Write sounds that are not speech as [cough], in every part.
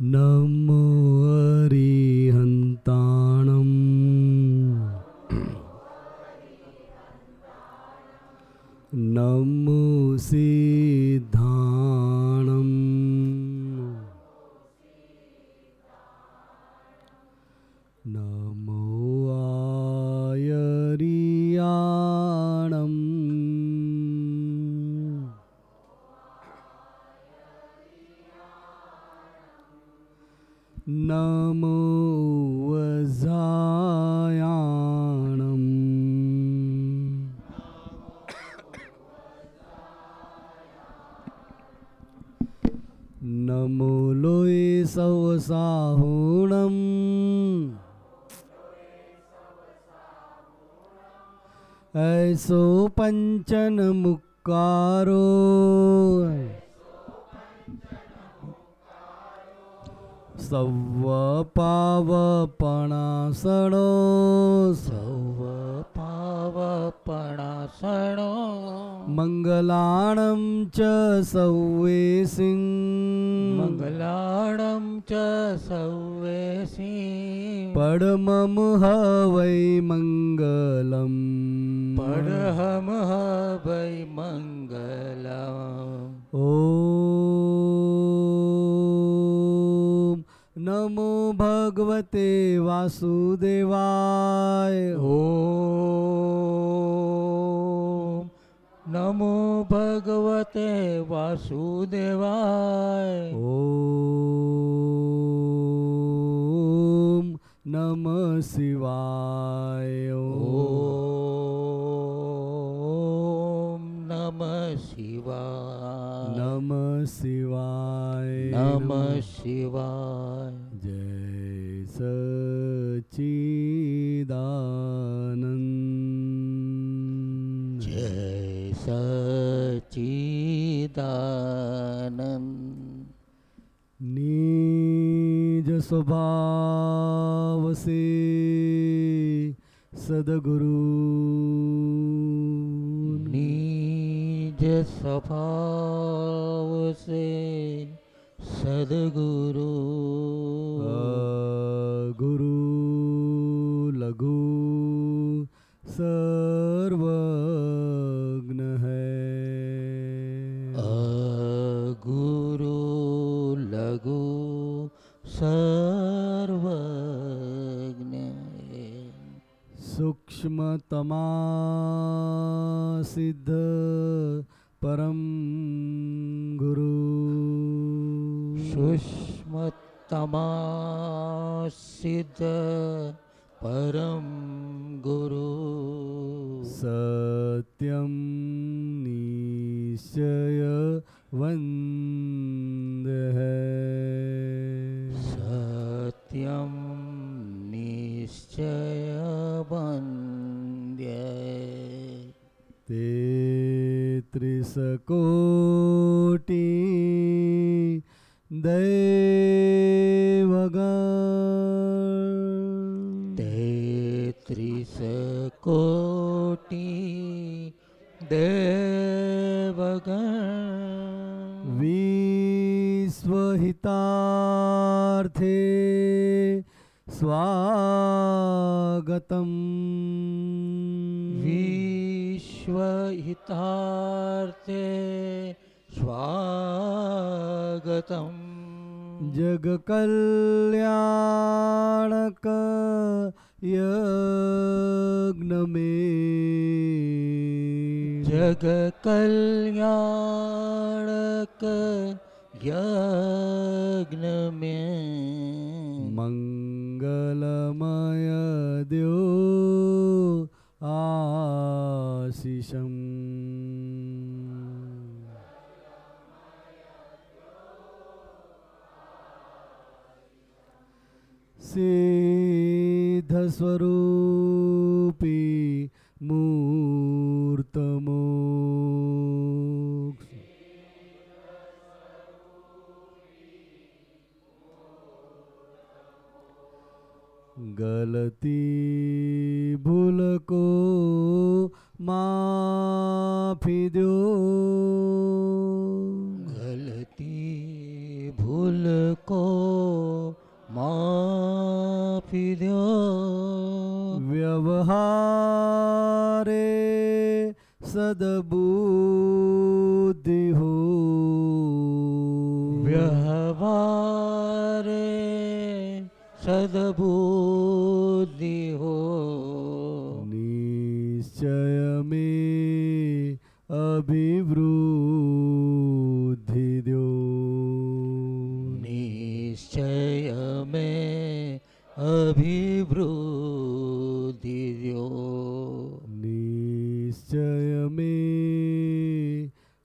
નમો હરિહંતાણમ એસો પંચન મુકારો સૌ પાવપણાસણો સૌ પાવપણાસણો મંગલાણમ ચ સૌવે સિંહ. મંગલાણમ ચ સૌવે સિંહ. પડમમ હવૈ મંગલમ પડહમ वै મંગલમ ઓમ નમો ભગવતે વાસુદેવાય ઓમ નમો ભગવતે વાસુદેવાય ઓમ નમ શિવાય ઓમ નમ શિવાય નમ શિવાય નમ શિવાય જય સચિદાનંદ જય સચિદાનંદ નિજ સ્વભાવ સે સદગુરુ નિજ સ્વભાવ સે સદગુરુ ગુરુ લઘુ સર્વજ્ઞ સર્વજ્ઞ સૂક્ષ્મતમા સિદ્ધ પરમ ગુરુ સુષ્મતમા સિદ્ધ પરમ ગુરુ સત્યમ નિશ્ચય વંદ હૈ નિશ્ચય વંદ્ય તેત્રીસ કોટી જગકલ્યાણક યજ્ઞ જગ કલ્યાણક યજ્ઞ મેં. મંગલમય દ્યો આશિષમ સિદ્ધ સ્વરૂપી મૂર્તમો ગલતી ભૂલકો માફી દો फिर्यो व्यवहारे सदबुद्धि हो। व्यवहारे सदबुद्धि हो। निश्चय में अभिवृद्धि। અભિવૃદ્ધિયો નિશ્ચય મે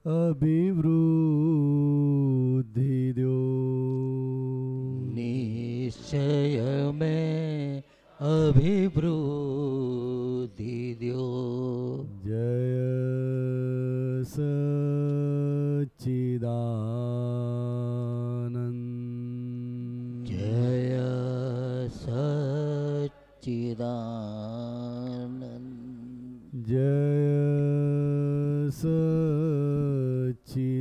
અભિવૃદ્ધિયો નિશ્ચય મે અભિવૃદ્ધિયો જય સચિદા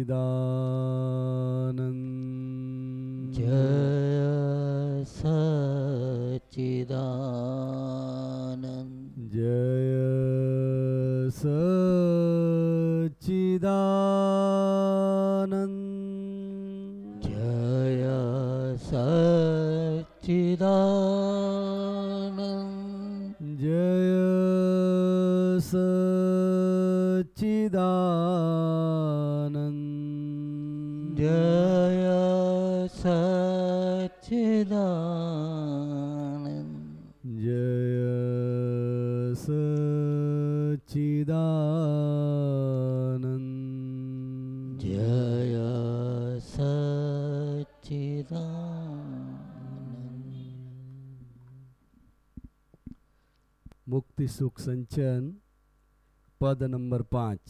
सच्चिदानन्द जय सच्चिदानन्द जय सच्चिदानन्द जय सच्चिदानन्द जय सच्चिदानन्द ભક્તિ સુખ સંચન પદ નંબર પાંચ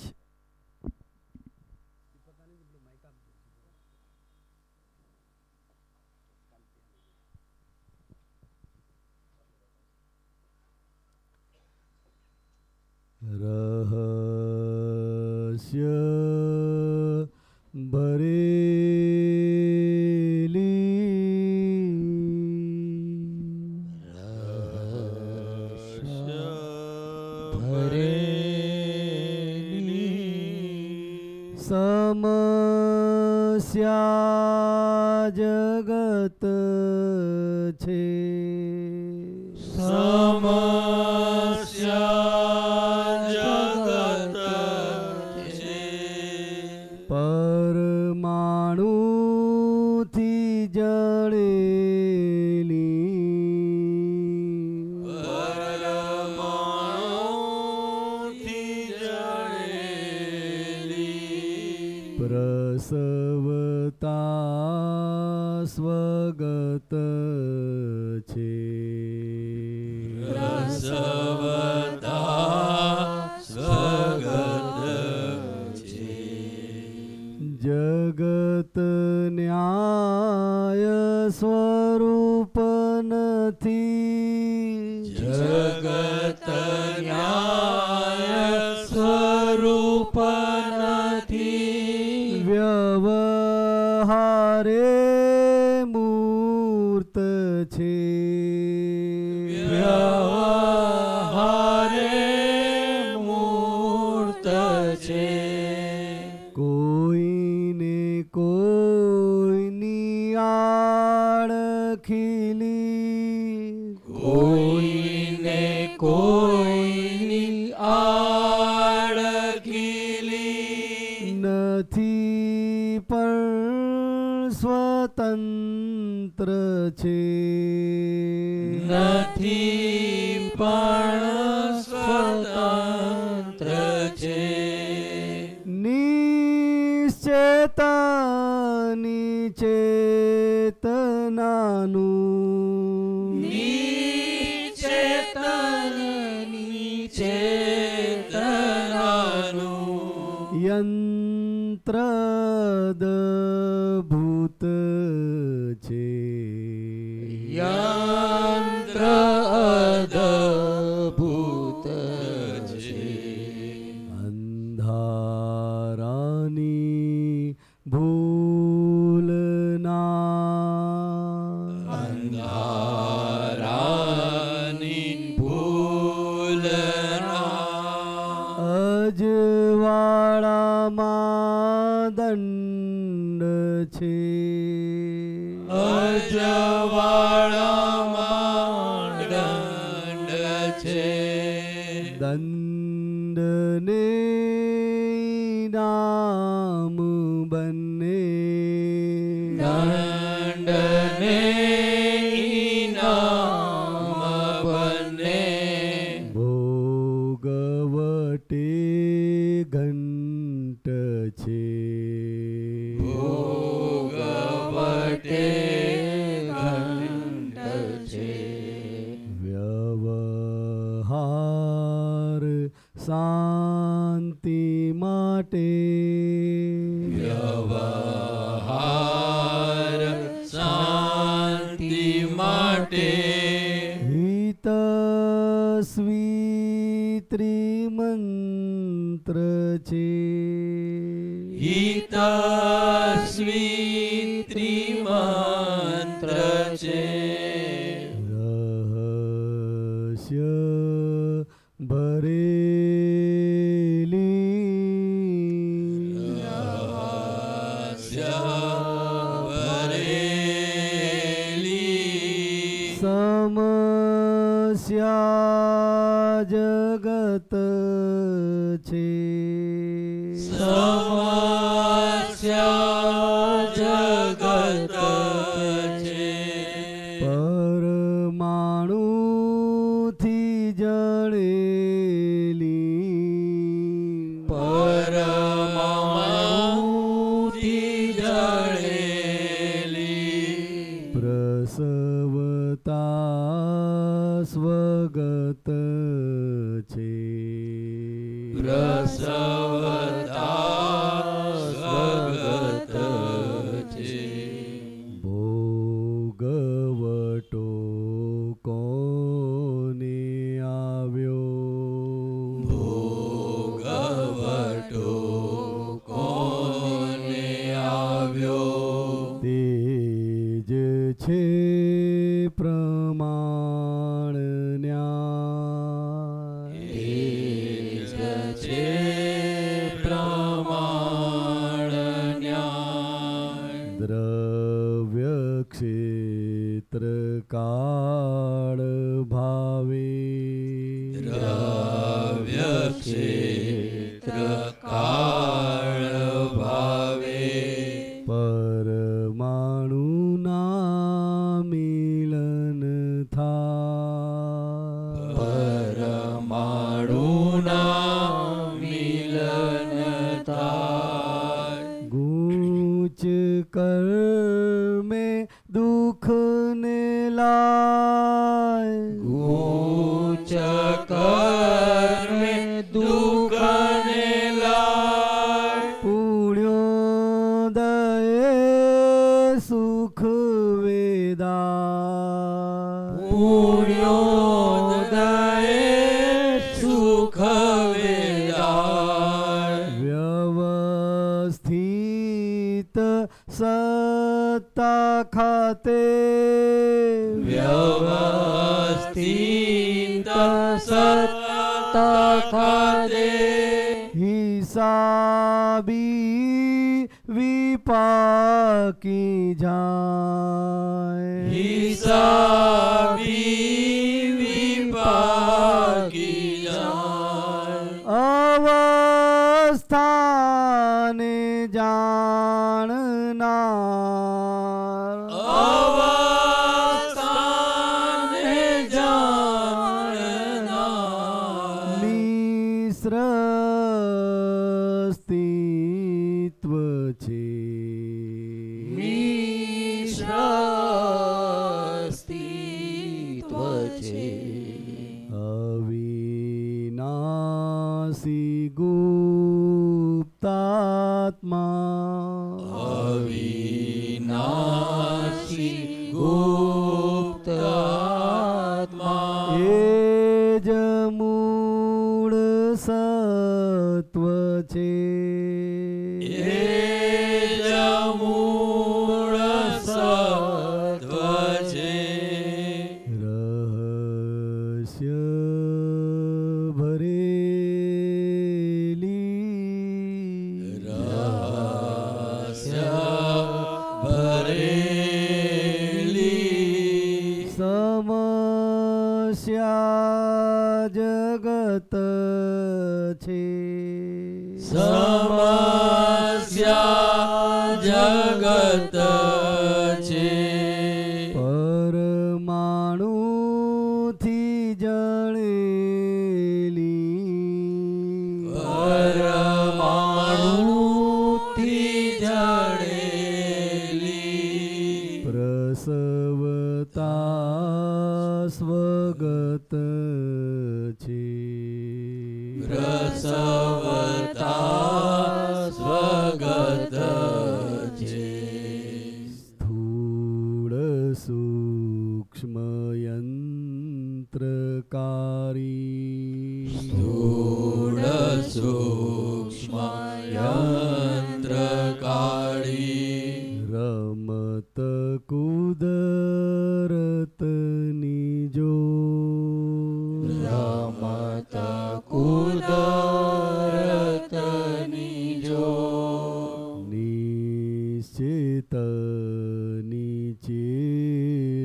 નિશ્ચિત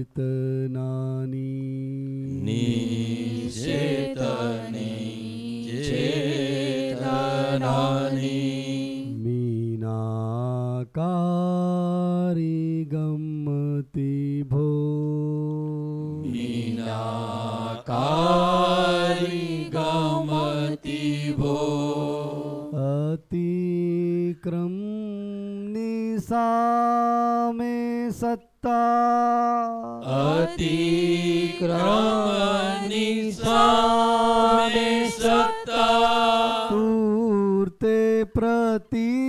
ચેતનાની નિશ્ચેતની ચેતનાની મીનાકારી ગમતી ભો મીનાકારી ગમતી ભો અતિક્રમ સામે સત્તા અતિક્રમની સામે સત્તા તૂર્તે પ્રતિક્રમ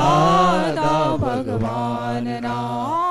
દાદા ભગવાનના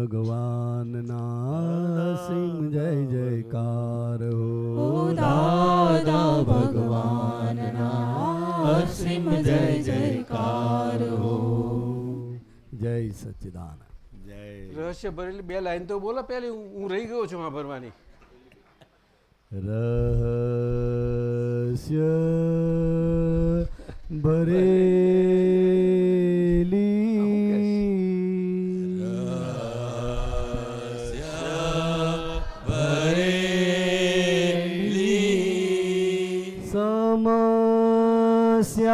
ભગવાનના સિંહ જય જયકાર હો. દાદા ભગવાનના સિંહ જય જયકાર હો. જય સચ્ચિદાનંદ. રહસ્ય ભરેલી બે લાઈન તો બોલો પેલી હું હું રહી ગયો છું આ ભરવાની. રહસ્ય [laughs] ભરેલી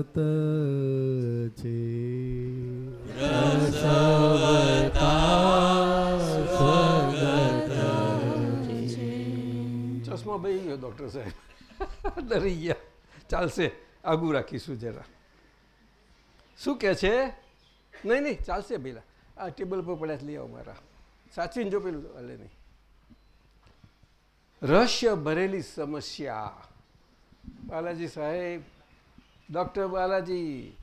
સ્વગત છે. ચશ્મા ભાઈ ગયો ડૉક્ટર સાહેબ. [laughs] ડરી ગયા. ચાલશે. આગું રાખીશું જરા. શું કે છે? નહીં નહીં ચાલશે પેલા. આ ટેબલ પર પડ્યા છે લઈ આવો મારા. સાચવીને જો પેલું હાલે નહીં. રહસ્ય ભરેલી સમસ્યા. બાલાજી સાહેબ ડૉક્ટર બાલાજી,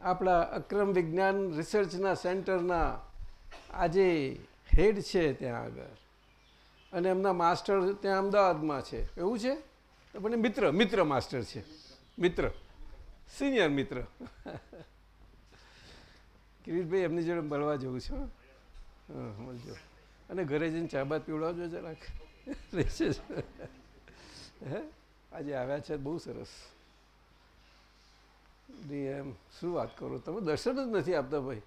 આપણા અક્રમ વિજ્ઞાન રિસર્ચના સેન્ટરના આજે હેડ છે ત્યાં આગળ. અને એમના માસ્ટર ત્યાં અમદાવાદમાં છે. એવું છે? પણ એ મિત્ર મિત્ર માસ્ટર છે. મિત્ર. સિનિયર મિત્ર. [laughs] કિરીટભાઈ, એમની જોડે મળવા જવું છે. હો. મળજો. અને ઘરે જઈને ચા બાદ પીવડાવજો જરાક. રહેશે [laughs] હે? આજે આવ્યા છે. બહુ સરસ. એમ, શું વાત કરો? તમે દર્શન જ નથી આપતા ભાઈ?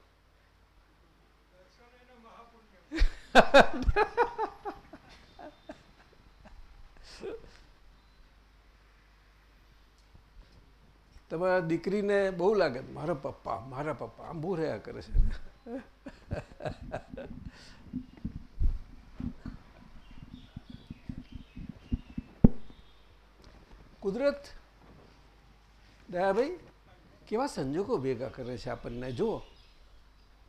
તમારા દીકરીને બહુ લાગે, મારા પપ્પા મારા પપ્પા, આમ બહુ રહ્યા કરે છે. કુદરત? દયાભાઈ? કેવા સંજોગો ભેગા કરે છે આપણને? જુઓ,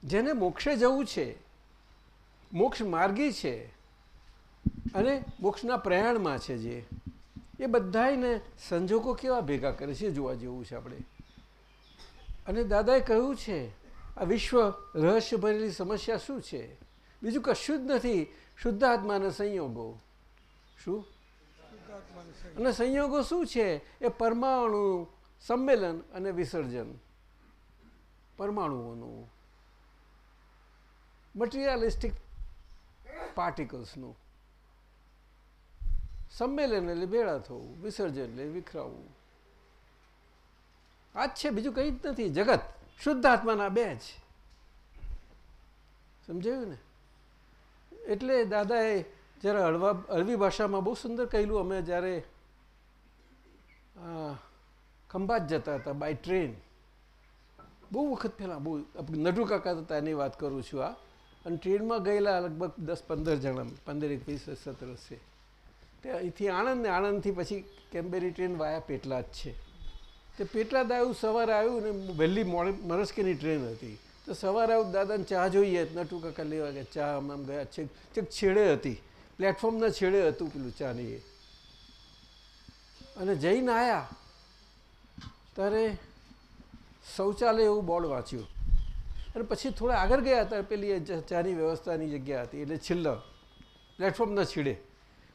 જેને મોક્ષે જવું છે, મોક્ષ માર્ગી છે અને મોક્ષના પ્રયાણમાં છે જે, એ બધાને સંજોગો કેવા ભેગા કરે છે જોવા જેવું છે આપણે. અને દાદાએ કહ્યું છે, આ વિશ્વ રહસ્ય ભરેલી સમસ્યા શું છે? બીજું કશું જ નથી. શુદ્ધ આત્માના સંયોગો. શું? અને સંયોગો શું છે? એ પરમાણુ સંમેલન અને વિસર્જન પરમાણુઓનું મટીરિયાલિસ્ટિક પાર્ટિકલ્સનું સંમેલન એટલે ભેળા થવું, વિસર્જન એટલે વિખરાવવું. આ જ છે, બીજું કંઈ જ નથી, જગત શુદ્ધ આત્માના બે જ. સમજાયું ને? એટલે દાદાએ જરા હળવા, હળવી ભાષામાં બહુ સુંદર કહેલું, અમે જ્યારે ખંભાત જતા હતા બાય ટ્રેન બહુ વખત પહેલાં, બહુ નટુ કાકા હતા એની વાત કરું છું આ. અને ટ્રેનમાં ગયેલા લગભગ દસ પંદર જણા, પંદર એક વીસ સત્તર છે તે અહીંથી આણંદ ને આણંદથી પછી કેમ્બેરી ટ્રેન વાયા પેટલા જ છે. તે પેટલા આવ્યું, સવારે આવ્યું ને વહેલી મોડી મરસ્કીની ટ્રેન હતી. તો સવારે આવ્યું દાદાને ચા જોઈએ નટુ કાકા લેવા ગયા, ચા આમ ગયા. છેક છેક છેડે હતી. પ્લેટફોર્મના છેડે હતું પેલું ચાની એ. અને જઈને આવ્યા ત્યારે શૌચાલય એવું બોર્ડ વાંચ્યું. અને પછી થોડા આગળ ગયા ત્યારે પેલી ચાની વ્યવસ્થાની જગ્યા હતી, એટલે છેલ્લો પ્લેટફોર્મ ન છીડે.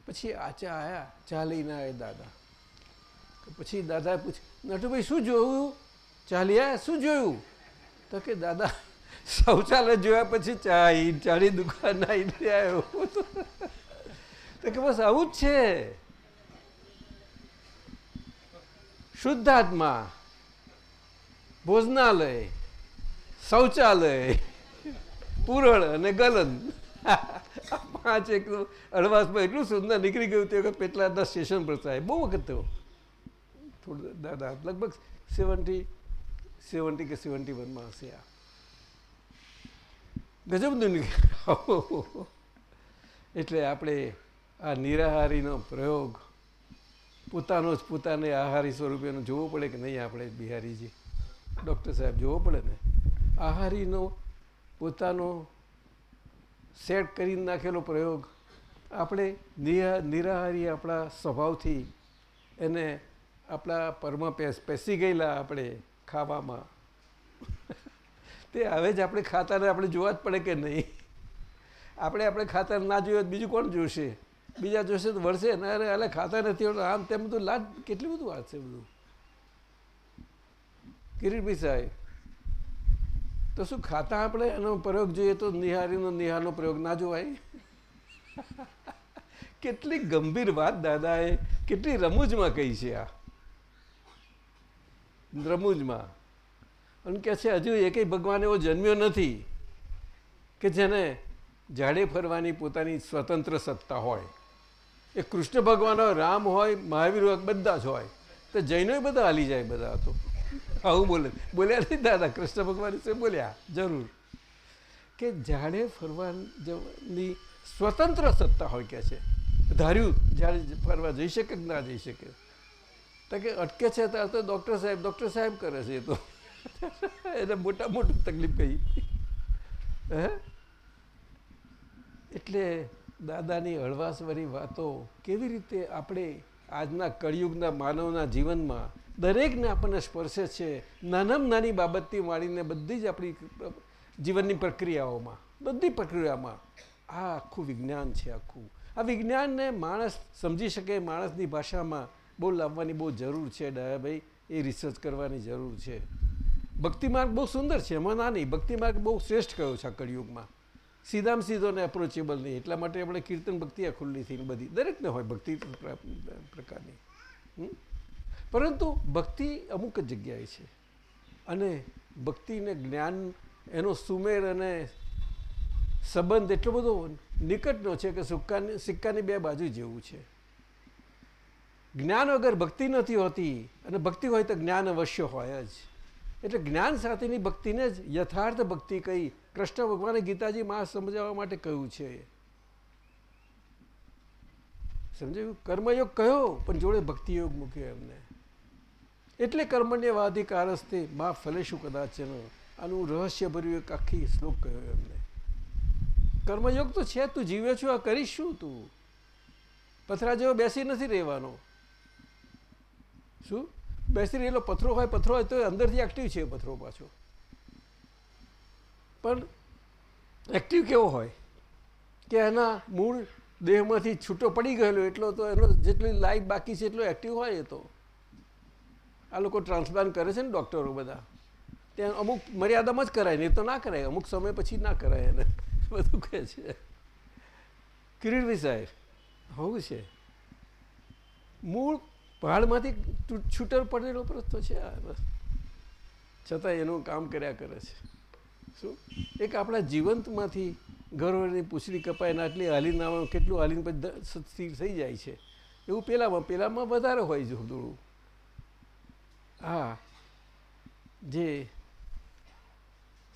પછી આચા આવ્યા ચા લઈને આવ્યા દાદા. પછી દાદાએ પૂછ્યું, નટુભાઈ, શું જોયું? ચાલી આવ્યા શું જોયું? તો કે, દાદા, શૌચાલય જોયા પછી ચા ચાની દુકાન આવીને આવ્યો તો કે, બસ આવું જ છે. શુદ્ધાત્મા. ભોજનાલય, શૌચાલય, પૂરણ અને ગલન. પાંચ એક અડવાસમાં એટલું સુંદર નીકળી ગયું તે વખત પેટલા દસ સ્ટેશન પર થાય બહુ વખત થયો. થોડું દાદા, લગભગ સેવન્ટી સેવન્ટી કે સેવન્ટી વનમાં હશે આ. ગજબ નીકળી એટલે આપણે આ નિરાહારીનો પ્રયોગ પોતાનો જ પોતાને આહારી સ્વરૂપેનો જોવો પડે કે નહીં આપણે બિહારીજી? ડૉક્ટર સાહેબ જોવો પડે ને. આહારીનો, પોતાનો સેટ કરી નાખેલો પ્રયોગ આપણે નિરાહારી આપણા સ્વભાવથી એને આપણા પરમાં પેસી ગયેલા આપણે ખાવામાં. તે હવે જ આપણે ખાતાને આપણે જોવા જ પડે કે નહીં. આપણે આપણે ખાતર ના જોઈએ બીજું કોણ જોશે? બીજા જોશે તો વળશે ને. અરે, અલે ખાતા નથી આમ તેમ બધું લાજ કેટલી બધું વાત છે બધું. કિરીટભાઈ સાહેબ, તો શું ખાતા આપણે? એનો પ્રયોગ જોઈએ તો નિહારીનો નિહારનો પ્રયોગ ના જોવાય. [laughs] કેટલી ગંભીર વાત દાદાએ, કેટલી રમૂજમાં કહી છે આ. રમૂજમાં. અને કહે છે, હજુ એકેય ભગવાન એવો જન્મ્યો નથી કે જેને જાડે ફરવાની પોતાની સ્વતંત્ર સત્તા હોય. એ કૃષ્ણ ભગવાન હોય, રામ હોય, મહાવીર હોય, બધા જ હોય. તો જૈનો બધા હાલી જાય બધા તો. આવું બોલે? બોલ્યા નહીં દાદા, કૃષ્ણ ભગવાન વિશે બોલ્યા. જરૂર. કે જાણે ફરવાની સ્વતંત્ર સત્તા હોય કે છે. ધાર્યું, જાણે ફરવા જઈ શકે કે ના જઈ શકે. તો કે અટકે છે ત્યારે તો ડૉક્ટર સાહેબ ડૉક્ટર સાહેબ કરે છે એ તો. એને મોટા મોટી તકલીફ કહી. હે? એટલે દાદાની હળવાશવાળી વાતો કેવી રીતે આપણે આજના કળિયુગના માનવના જીવનમાં દરેકને આપણને સ્પર્શે છે. નાનામાં નાની બાબતથી માંડીને બધી જ આપણી જીવનની પ્રક્રિયાઓમાં, બધી પ્રક્રિયામાં આ આખું વિજ્ઞાન છે આખું. આ વિજ્ઞાનને માણસ સમજી શકે, માણસની ભાષામાં બહુ લાવવાની બહુ જરૂર છે. ડાયાભાઈ એ રિસર્ચ કરવાની જરૂર છે. ભક્તિ માર્ગ બહુ સુંદર છે, એમાં ના નહીં. ભક્તિ માર્ગ બહુ શ્રેષ્ઠ કયો છે આ કળિયુગમાં? સીધામાં સીધો ને એપ્રોચેબલ નહીં. એટલા માટે આપણે કીર્તન ભક્તિ આ ખુલ્લી થઈને બધી, દરેકને હોય ભક્તિ પ્રકારની. પરંતુ ભક્તિ અમુક જગ્યાએ છે. અને ભક્તિને જ્ઞાન, એનો સુમેર અને સંબંધ એટલો બધો નિકટનો છે કે સિક્કાની સિક્કાની બે બાજુ જેવું છે. જ્ઞાન વગર ભક્તિ નથી હોતી અને ભક્તિ હોય તો જ્ઞાન અવશ્ય હોય જ. એટલે જ્ઞાન સાથેની ભક્તિને જ યથાર્થ ભક્તિ કહી કૃષ્ણ ભગવાને ગીતાજી માં સમજાવવા માટે કહ્યું છે. સમજાયું? કર્મયોગ કયો પણ જોડે ભક્તિયોગ મૂક્યો એમને. એટલે કર્મણ્ય વાધિકારસ્તે મા ફલેશું કદાચ આનું રહસ્ય ભર્યું એક આખી શ્લોક કહ્યો એમને. કર્મયોગ તો છે તું જીવે છું, આ કરીશ શું તું? પથરા જેવો બેસી નથી રહેવાનો. શું? બેસી રહેલો પથરો હોય પથરો હોય તો અંદરથી એક્ટિવ છે પથરો પાછો. પણ એક્ટિવ કેવો હોય? કે એના મૂળ દેહમાંથી છૂટો પડી ગયેલો એટલો તો એનો જેટલી લાઈફ બાકી છે એટલો એક્ટિવ હોય એ તો. આ લોકો ટ્રાન્સપ્લાન્ટ કરે છે ને ડૉક્ટરો બધા. ત્યાં અમુક મર્યાદામાં જ કરાય, નહીં તો ના કરાય. અમુક સમય પછી ના કરાય એને. [laughs] બધું કહે છે. કિરીટભાઈ સાહેબ, હોવું છે. મૂળ પહાડમાંથી છૂટર પડેલો પ્રસ્તો છે આ, બસ. છતાં એનું કામ કર્યા કરે છે. શું? એક આપણા જીવંતમાંથી ગરોળની પૂછડી કપાઈને આટલી હાલીને કેટલું હાલીને પછી સ્થિર થઈ જાય છે. એવું પહેલાંમાં પહેલાંમાં વધારે હોય છે હા. જે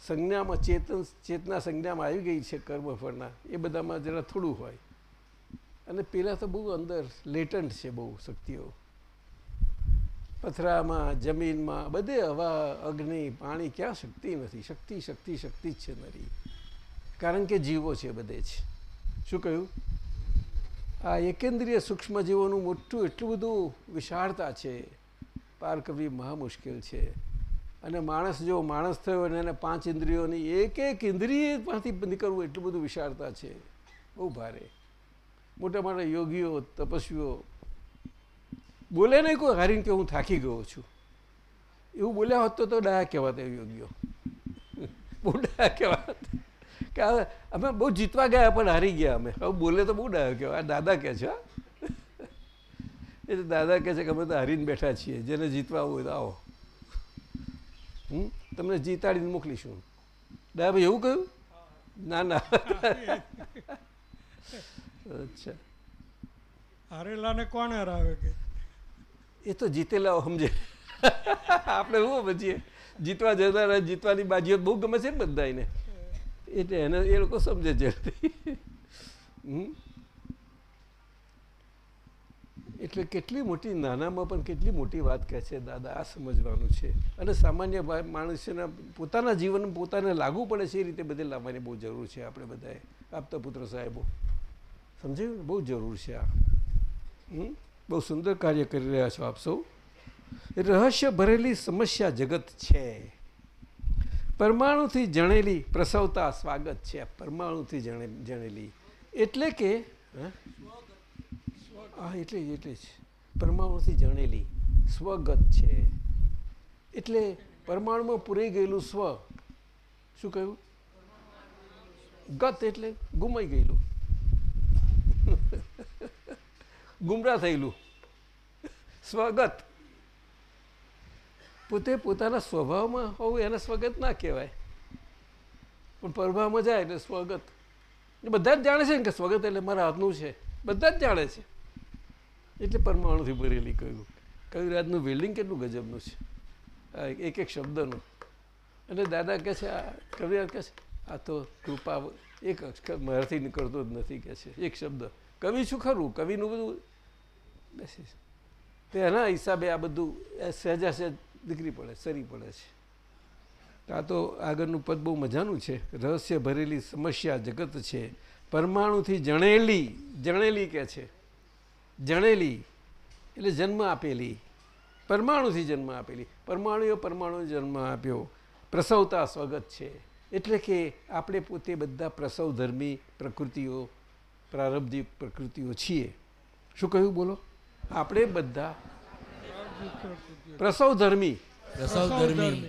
સંજ્ઞામાં ચેતન ચેતના સંજ્ઞામાં આવી ગઈ છે કર્મફળના એ બધામાં જરા થોડું હોય. અને પેલા તો બહુ અંદર લેટન્ટ છે બહુ શક્તિઓ. પથરામાં, જમીનમાં, બધે હવા, અગ્નિ, પાણી, ક્યાં શક્તિ નથી. શક્તિ શક્તિ શક્તિ જ છે નરી. કારણ કે જીવો છે બધે જ. શું કહ્યું? આ એકેન્દ્રિય સૂક્ષ્મ જીવોનું મોટું એટલું બધું વિશાળતા છે પાર કરવી મહા મુશ્કેલ છે. અને માણસ જો માણસ થયો અને એને પાંચ ઇન્દ્રિયોની એક એક ઇન્દ્રિયમાંથી નીકળવું એટલું બધું વિશાળતા છે. બહુ ભારે. મોટા મોટા યોગીઓ, તપસ્વીઓ, બોલે નહીં કોઈ હારીને કે હું થાકી ગયો છું. એવું બોલ્યા હોત તો તો ડાયા કહેવાતા યોગીઓ. બહુ ડાયા કહેવાત. કે અમે બહુ જીતવા ગયા પણ હારી ગયા અમે. હવે બોલે તો બહુ ડાયો કહેવાય. દાદા કહે છે એટલે દાદા કહે છે કે અમે તો હારીને બેઠા છીએ જેને જીતવા હોય તો આવો. હમ? તમને જીતાડીને મોકલીશું. ડાયા ભાઈ એવું કહ્યું? ના ના. અચ્છા. હારેલાને કોણ હરાવે કે? એ તો જીતેલા સમજે. આપણે શું સમજીએ. જીતવા જતા જીતવાની બાજીઓ બહુ ગમે છે ને બધા એને એટલે એને એ લોકો સમજે છે એટલે કેટલી મોટી નાનામાં પણ કેટલી મોટી વાત કહે છે, દાદા, આ સમજવાનું છે. અને સામાન્ય માણસના પોતાના જીવન પોતાને લાગુ પડે છે એ રીતે બધે લાવવાની બહુ જરૂર છે આપણે બધાએ. આપતા પુત્ર સાહેબો. સમજાયું બહુ જરૂર છે આ. બહુ સુંદર કાર્ય કરી રહ્યા છો આપ સૌ. રહસ્ય ભરેલી સમસ્યા જગત છે. પરમાણુથી જણેલી પ્રસવતા સ્વાગત છે. પરમાણુથી જણેલી. એટલે કે, હા? એટલે જ એટલે જ. પરમાણુથી જાણેલી સ્વગત છે. એટલે પરમાણુમાં પૂરાઈ ગયેલું સ્વ, શું કહ્યું? ગત એટલે ગુમાઈ ગયેલું. ગુમરા થયેલું. સ્વગત. પોતે પોતાના સ્વભાવમાં હોવું એને સ્વગત ના કહેવાય. પણ પરભાવમાં જાય એટલે સ્વગત. બધા જ જાણે છે ને કે સ્વગત એટલે મારા હાથનું છે. બધા જ જાણે છે. એટલે પરમાણુથી ભરેલી કહ્યું કયું રાજનું બિલ્ડિંગ કેટલું ગજબનું છે? એક એક શબ્દનું. અને દાદા કહે છે, આ કવિરાજ કહે છે, આ તો કૃપા એક અક્ષર મારાથી નીકળતો જ નથી કહે છે, એક શબ્દ. કવિ શું ખરું? કવિનું બધું બેસી તો એના હિસાબે આ બધું સહેજા સહેજ દીકરી પડે, સરી પડે છે. આ તો આગળનું પદ બહુ મજાનું છે. રહસ્ય ભરેલી સમસ્યા જગત છે. પરમાણુથી જણેલી જણેલી કે છે. જણેલી એટલે જન્મ આપેલી પરમાણુથી જન્મ આપેલી. પરમાણુએ પરમાણુ જન્મ આપ્યો. પ્રસવતા સ્વગત છે. એટલે કે આપણે પોતે બધા પ્રસવ ધર્મી પ્રકૃતિઓ પ્રારબ્ધિક પ્રકૃતિઓ છીએ. શું કહ્યું બોલો? આપણે બધા પ્રસવ ધર્મી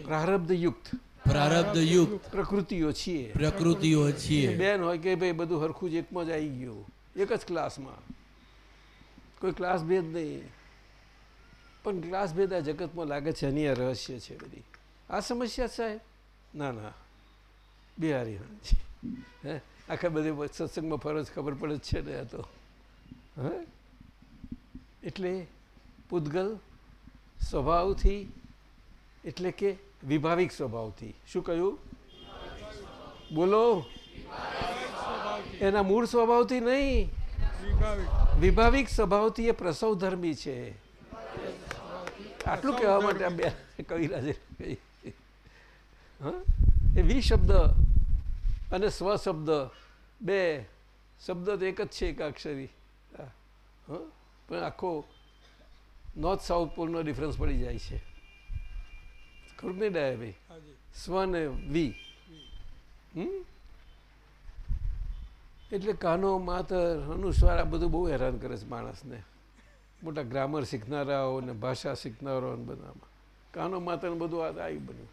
પ્રારબ્ધ યુક્ત પ્રકૃતિઓ છીએ. પ્રકૃતિઓ છીએ. બેન હોય કે ભાઈ બધું હરખું જ એકમાં જ આવી ગયું. એક જ ક્લાસમાં કોઈ ક્લાસ ભેદ નહીં. પણ ક્લાસ ભેદ આ જગતમાં લાગે છે એની આ રહસ્ય છે બધી. આ સમસ્યા સાહેબ? ના ના. બિહારી છે હે? આખા બધી સત્સંગમાં ફરજ ખબર પડે છે ને આ તો. હે? એટલે પૂતગલ સ્વભાવથી એટલે કે વિભાવિક સ્વભાવથી. શું કહ્યું? બોલો. એના મૂળ સ્વભાવથી નહીં. વિભાવિક સ્વભાવથી એ પ્રસવ ધર્મી છે. આટલું કહેવા માટે આ બે [laughs] કવિરાજે એ વી શબ્દ અને સ્વ શબ્દ બે શબ્દ તો એક જ છે એકાક્ષરી હા. પણ આખો નોર્થ સાઉથ પોલનો ડિફરન્સ પડી જાય છે. ખરું નહીં ડાયા ભાઈ સ્વ ને વી. હમ? એટલે કાનો માતર અનુસ્વાર આ બધું બહુ હેરાન કરે છે માણસને. મોટા ગ્રામર શીખનારાઓ ને ભાષા શીખનારાઓ ને બધામાં. કાનો માતર બધું આ આવી બન્યું.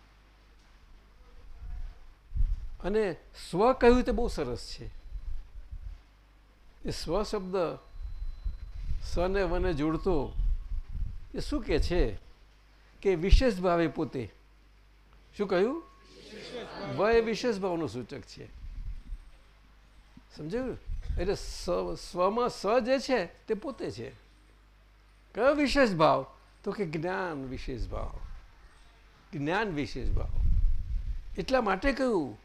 અને સ્વ કહ્યું તે બહુ સરસ છે. એ સ્વ શબ્દ સને વને જોડતો એ શું કે છે? કે વિશેષ ભાવે પોતે. શું કહ્યું? વ એ વિશેષ ભાવનું સૂચક છે. સમજાયું? એટલે સ્વમાં સ જે છે, તે પોતે છે. કયો વિશેષ ભાવ? તો કે જ્ઞાન વિશેષ ભાવ. જ્ઞાન વિશેષ ભાવ. એટલા માટે કહ્યું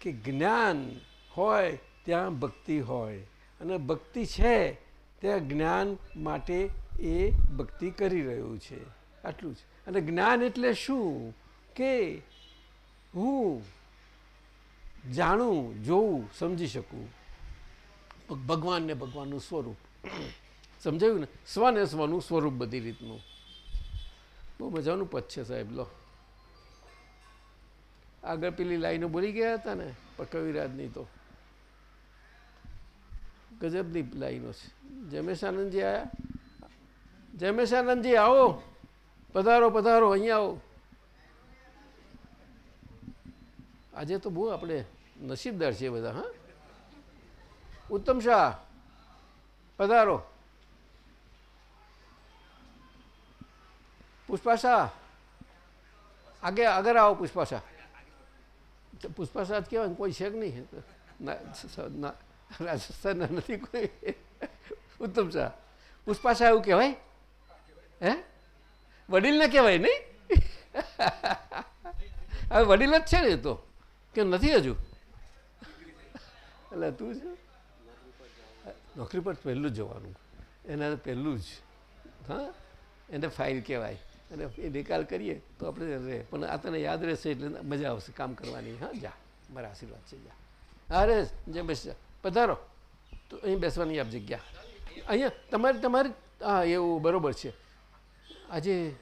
કે જ્ઞાન હોય ત્યાં ભક્તિ હોય. અને ભક્તિ છે, ત્યાં જ્ઞાન માટે એ ભક્તિ કરી રહ્યું છે. આટલું જ. અને જ્ઞાન એટલે શું? કે હું જાણું, જોઉં, સમજી શકું. ભગવાન ને ભગવાનનું સ્વરૂપ. સમજાયું ને? સ્વ ને સ્વનું સ્વરૂપ બધી રીતનું. બહુ મજાનું પદ છે સાહેબ, લો. આગળ પેલી લાઈનો બોલી ગયા હતા ને, પણ કવિરાજની તો. ગજબની લાઈનો છે. જમેશાનંદજી આવ્યા જમેશાનંદજી આવો. પધારો પધારો, અહીંયા આવો. આજે તો બહુ આપણે નસીબદાર છીએ બધા, હા? ઉત્તમ શાહ, પધારો. પુષ્પા શાહ, આગે, આગળ આવો પુષ્પા શાહ. પુષ્પા શાહ કહેવાય કોઈ છે કે નહીં? રાજસ્થાનના નથી કોઈ. ઉત્તમ શાહ. પુષ્પા શાહ એવું કહેવાય? હે? વડીલને કહેવાય નહીં? હવે વડીલ જ છે ને તો, કે નથી હજુ? એટલે તું છે નોકરી પર પહેલું જ જવાનું. એના પહેલું જ. હા? એને ફાઇલ કહેવાય. અને એ નિકાલ કરીએ તો આપણે રહે. પણ આ તને યાદ રહેશે એટલે મજા આવશે કામ કરવાની. હા, જા. મારા આશીર્વાદ છે, જા. અરે જે બેસ પધારો. તો અહીં બેસવાની આપ જગ્યા. અહીંયા તમારે તમારે, હા, એવું બરાબર છે. આજે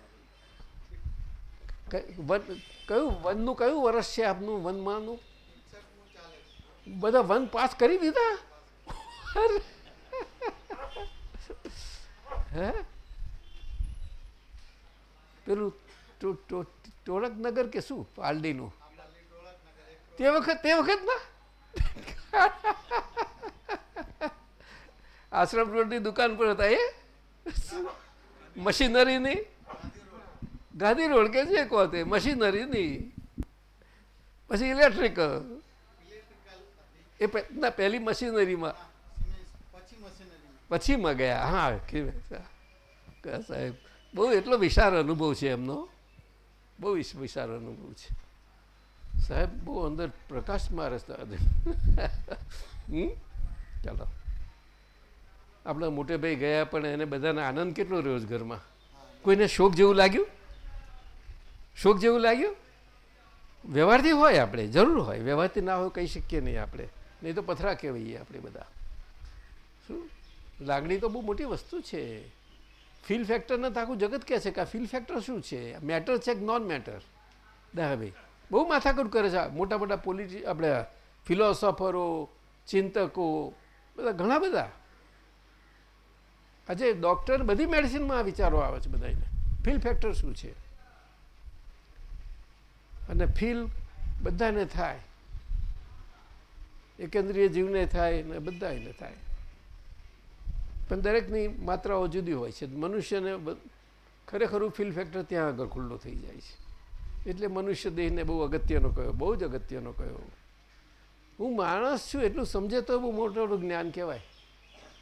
કયું વનનું, કયું વર્ષ છે આપનું વનમાંનું? બધા વન પાસ કરી દીધા? પેલું ટોળકનગર કે શું? પાલડીનું? તે વખત તે વખત [laughs] આશ્રમ રોડની દુકાન પર હતા એ? મશીનરીની? ગાંધી રોડ કે છે કહો તે? મશીનરીની? પછી ઇલેક્ટ્રિકલ? એ ના, પહેલી મશીનરીમાં. પછીમાં ગયા. હા સાહેબ, બહુ એટલો વિશાળ અનુભવ છે એમનો. બહુ વિશાળ અનુભવ છે. સાહેબ, બહુ અંદર પ્રકાશમાં રસ્તા હમ? ચાલો. આપણા મોટે ભાઈ ગયા, પણ એને બધાને આનંદ કેટલો રહ્યો છે ઘરમાં? કોઈને શોક જેવું લાગ્યું? શોક જેવું લાગ્યું? વ્યવહારથી હોય આપણે, જરૂર હોય. વ્યવહારથી ના હોય કહી શકીએ નહીં આપણે. નહીં તો પથરા કહેવાઈએ આપણે બધા. શું? લાગણી તો બહુ મોટી વસ્તુ છે. ફીલ ફેક્ટરને તો આખું જગત કહે છે કે આ ફીલ ફેક્ટર શું છે? મેટર છે કે નોન મેટર દાહાભાઈ બહુ માથાકૂટ કરે છે મોટા મોટા પોલિટી, આપણે ફિલોસોફરો ચિંતકો, બધા ઘણા બધા. આજે ડૉક્ટર બધી મેડિસિનમાં આ વિચારો આવે છે બધાને ફીલ ફેક્ટર શું છે? અને ફીલ બધાને થાય. એકંદ્રીય જીવને થાય ને બધાને થાય. પણ દરેકની માત્રાઓ જુદી હોય છે. મનુષ્યને ખરેખરું ફિલ ફેક્ટર ત્યાં આગળ ખુલ્લો થઈ જાય છે. એટલે મનુષ્ય દેહને બહુ અગત્યનો કહ્યો બહુ જ અગત્યનો કહ્યો હું માણસ છું એટલું સમજે તો બહુ મોટું જ્ઞાન કહેવાય.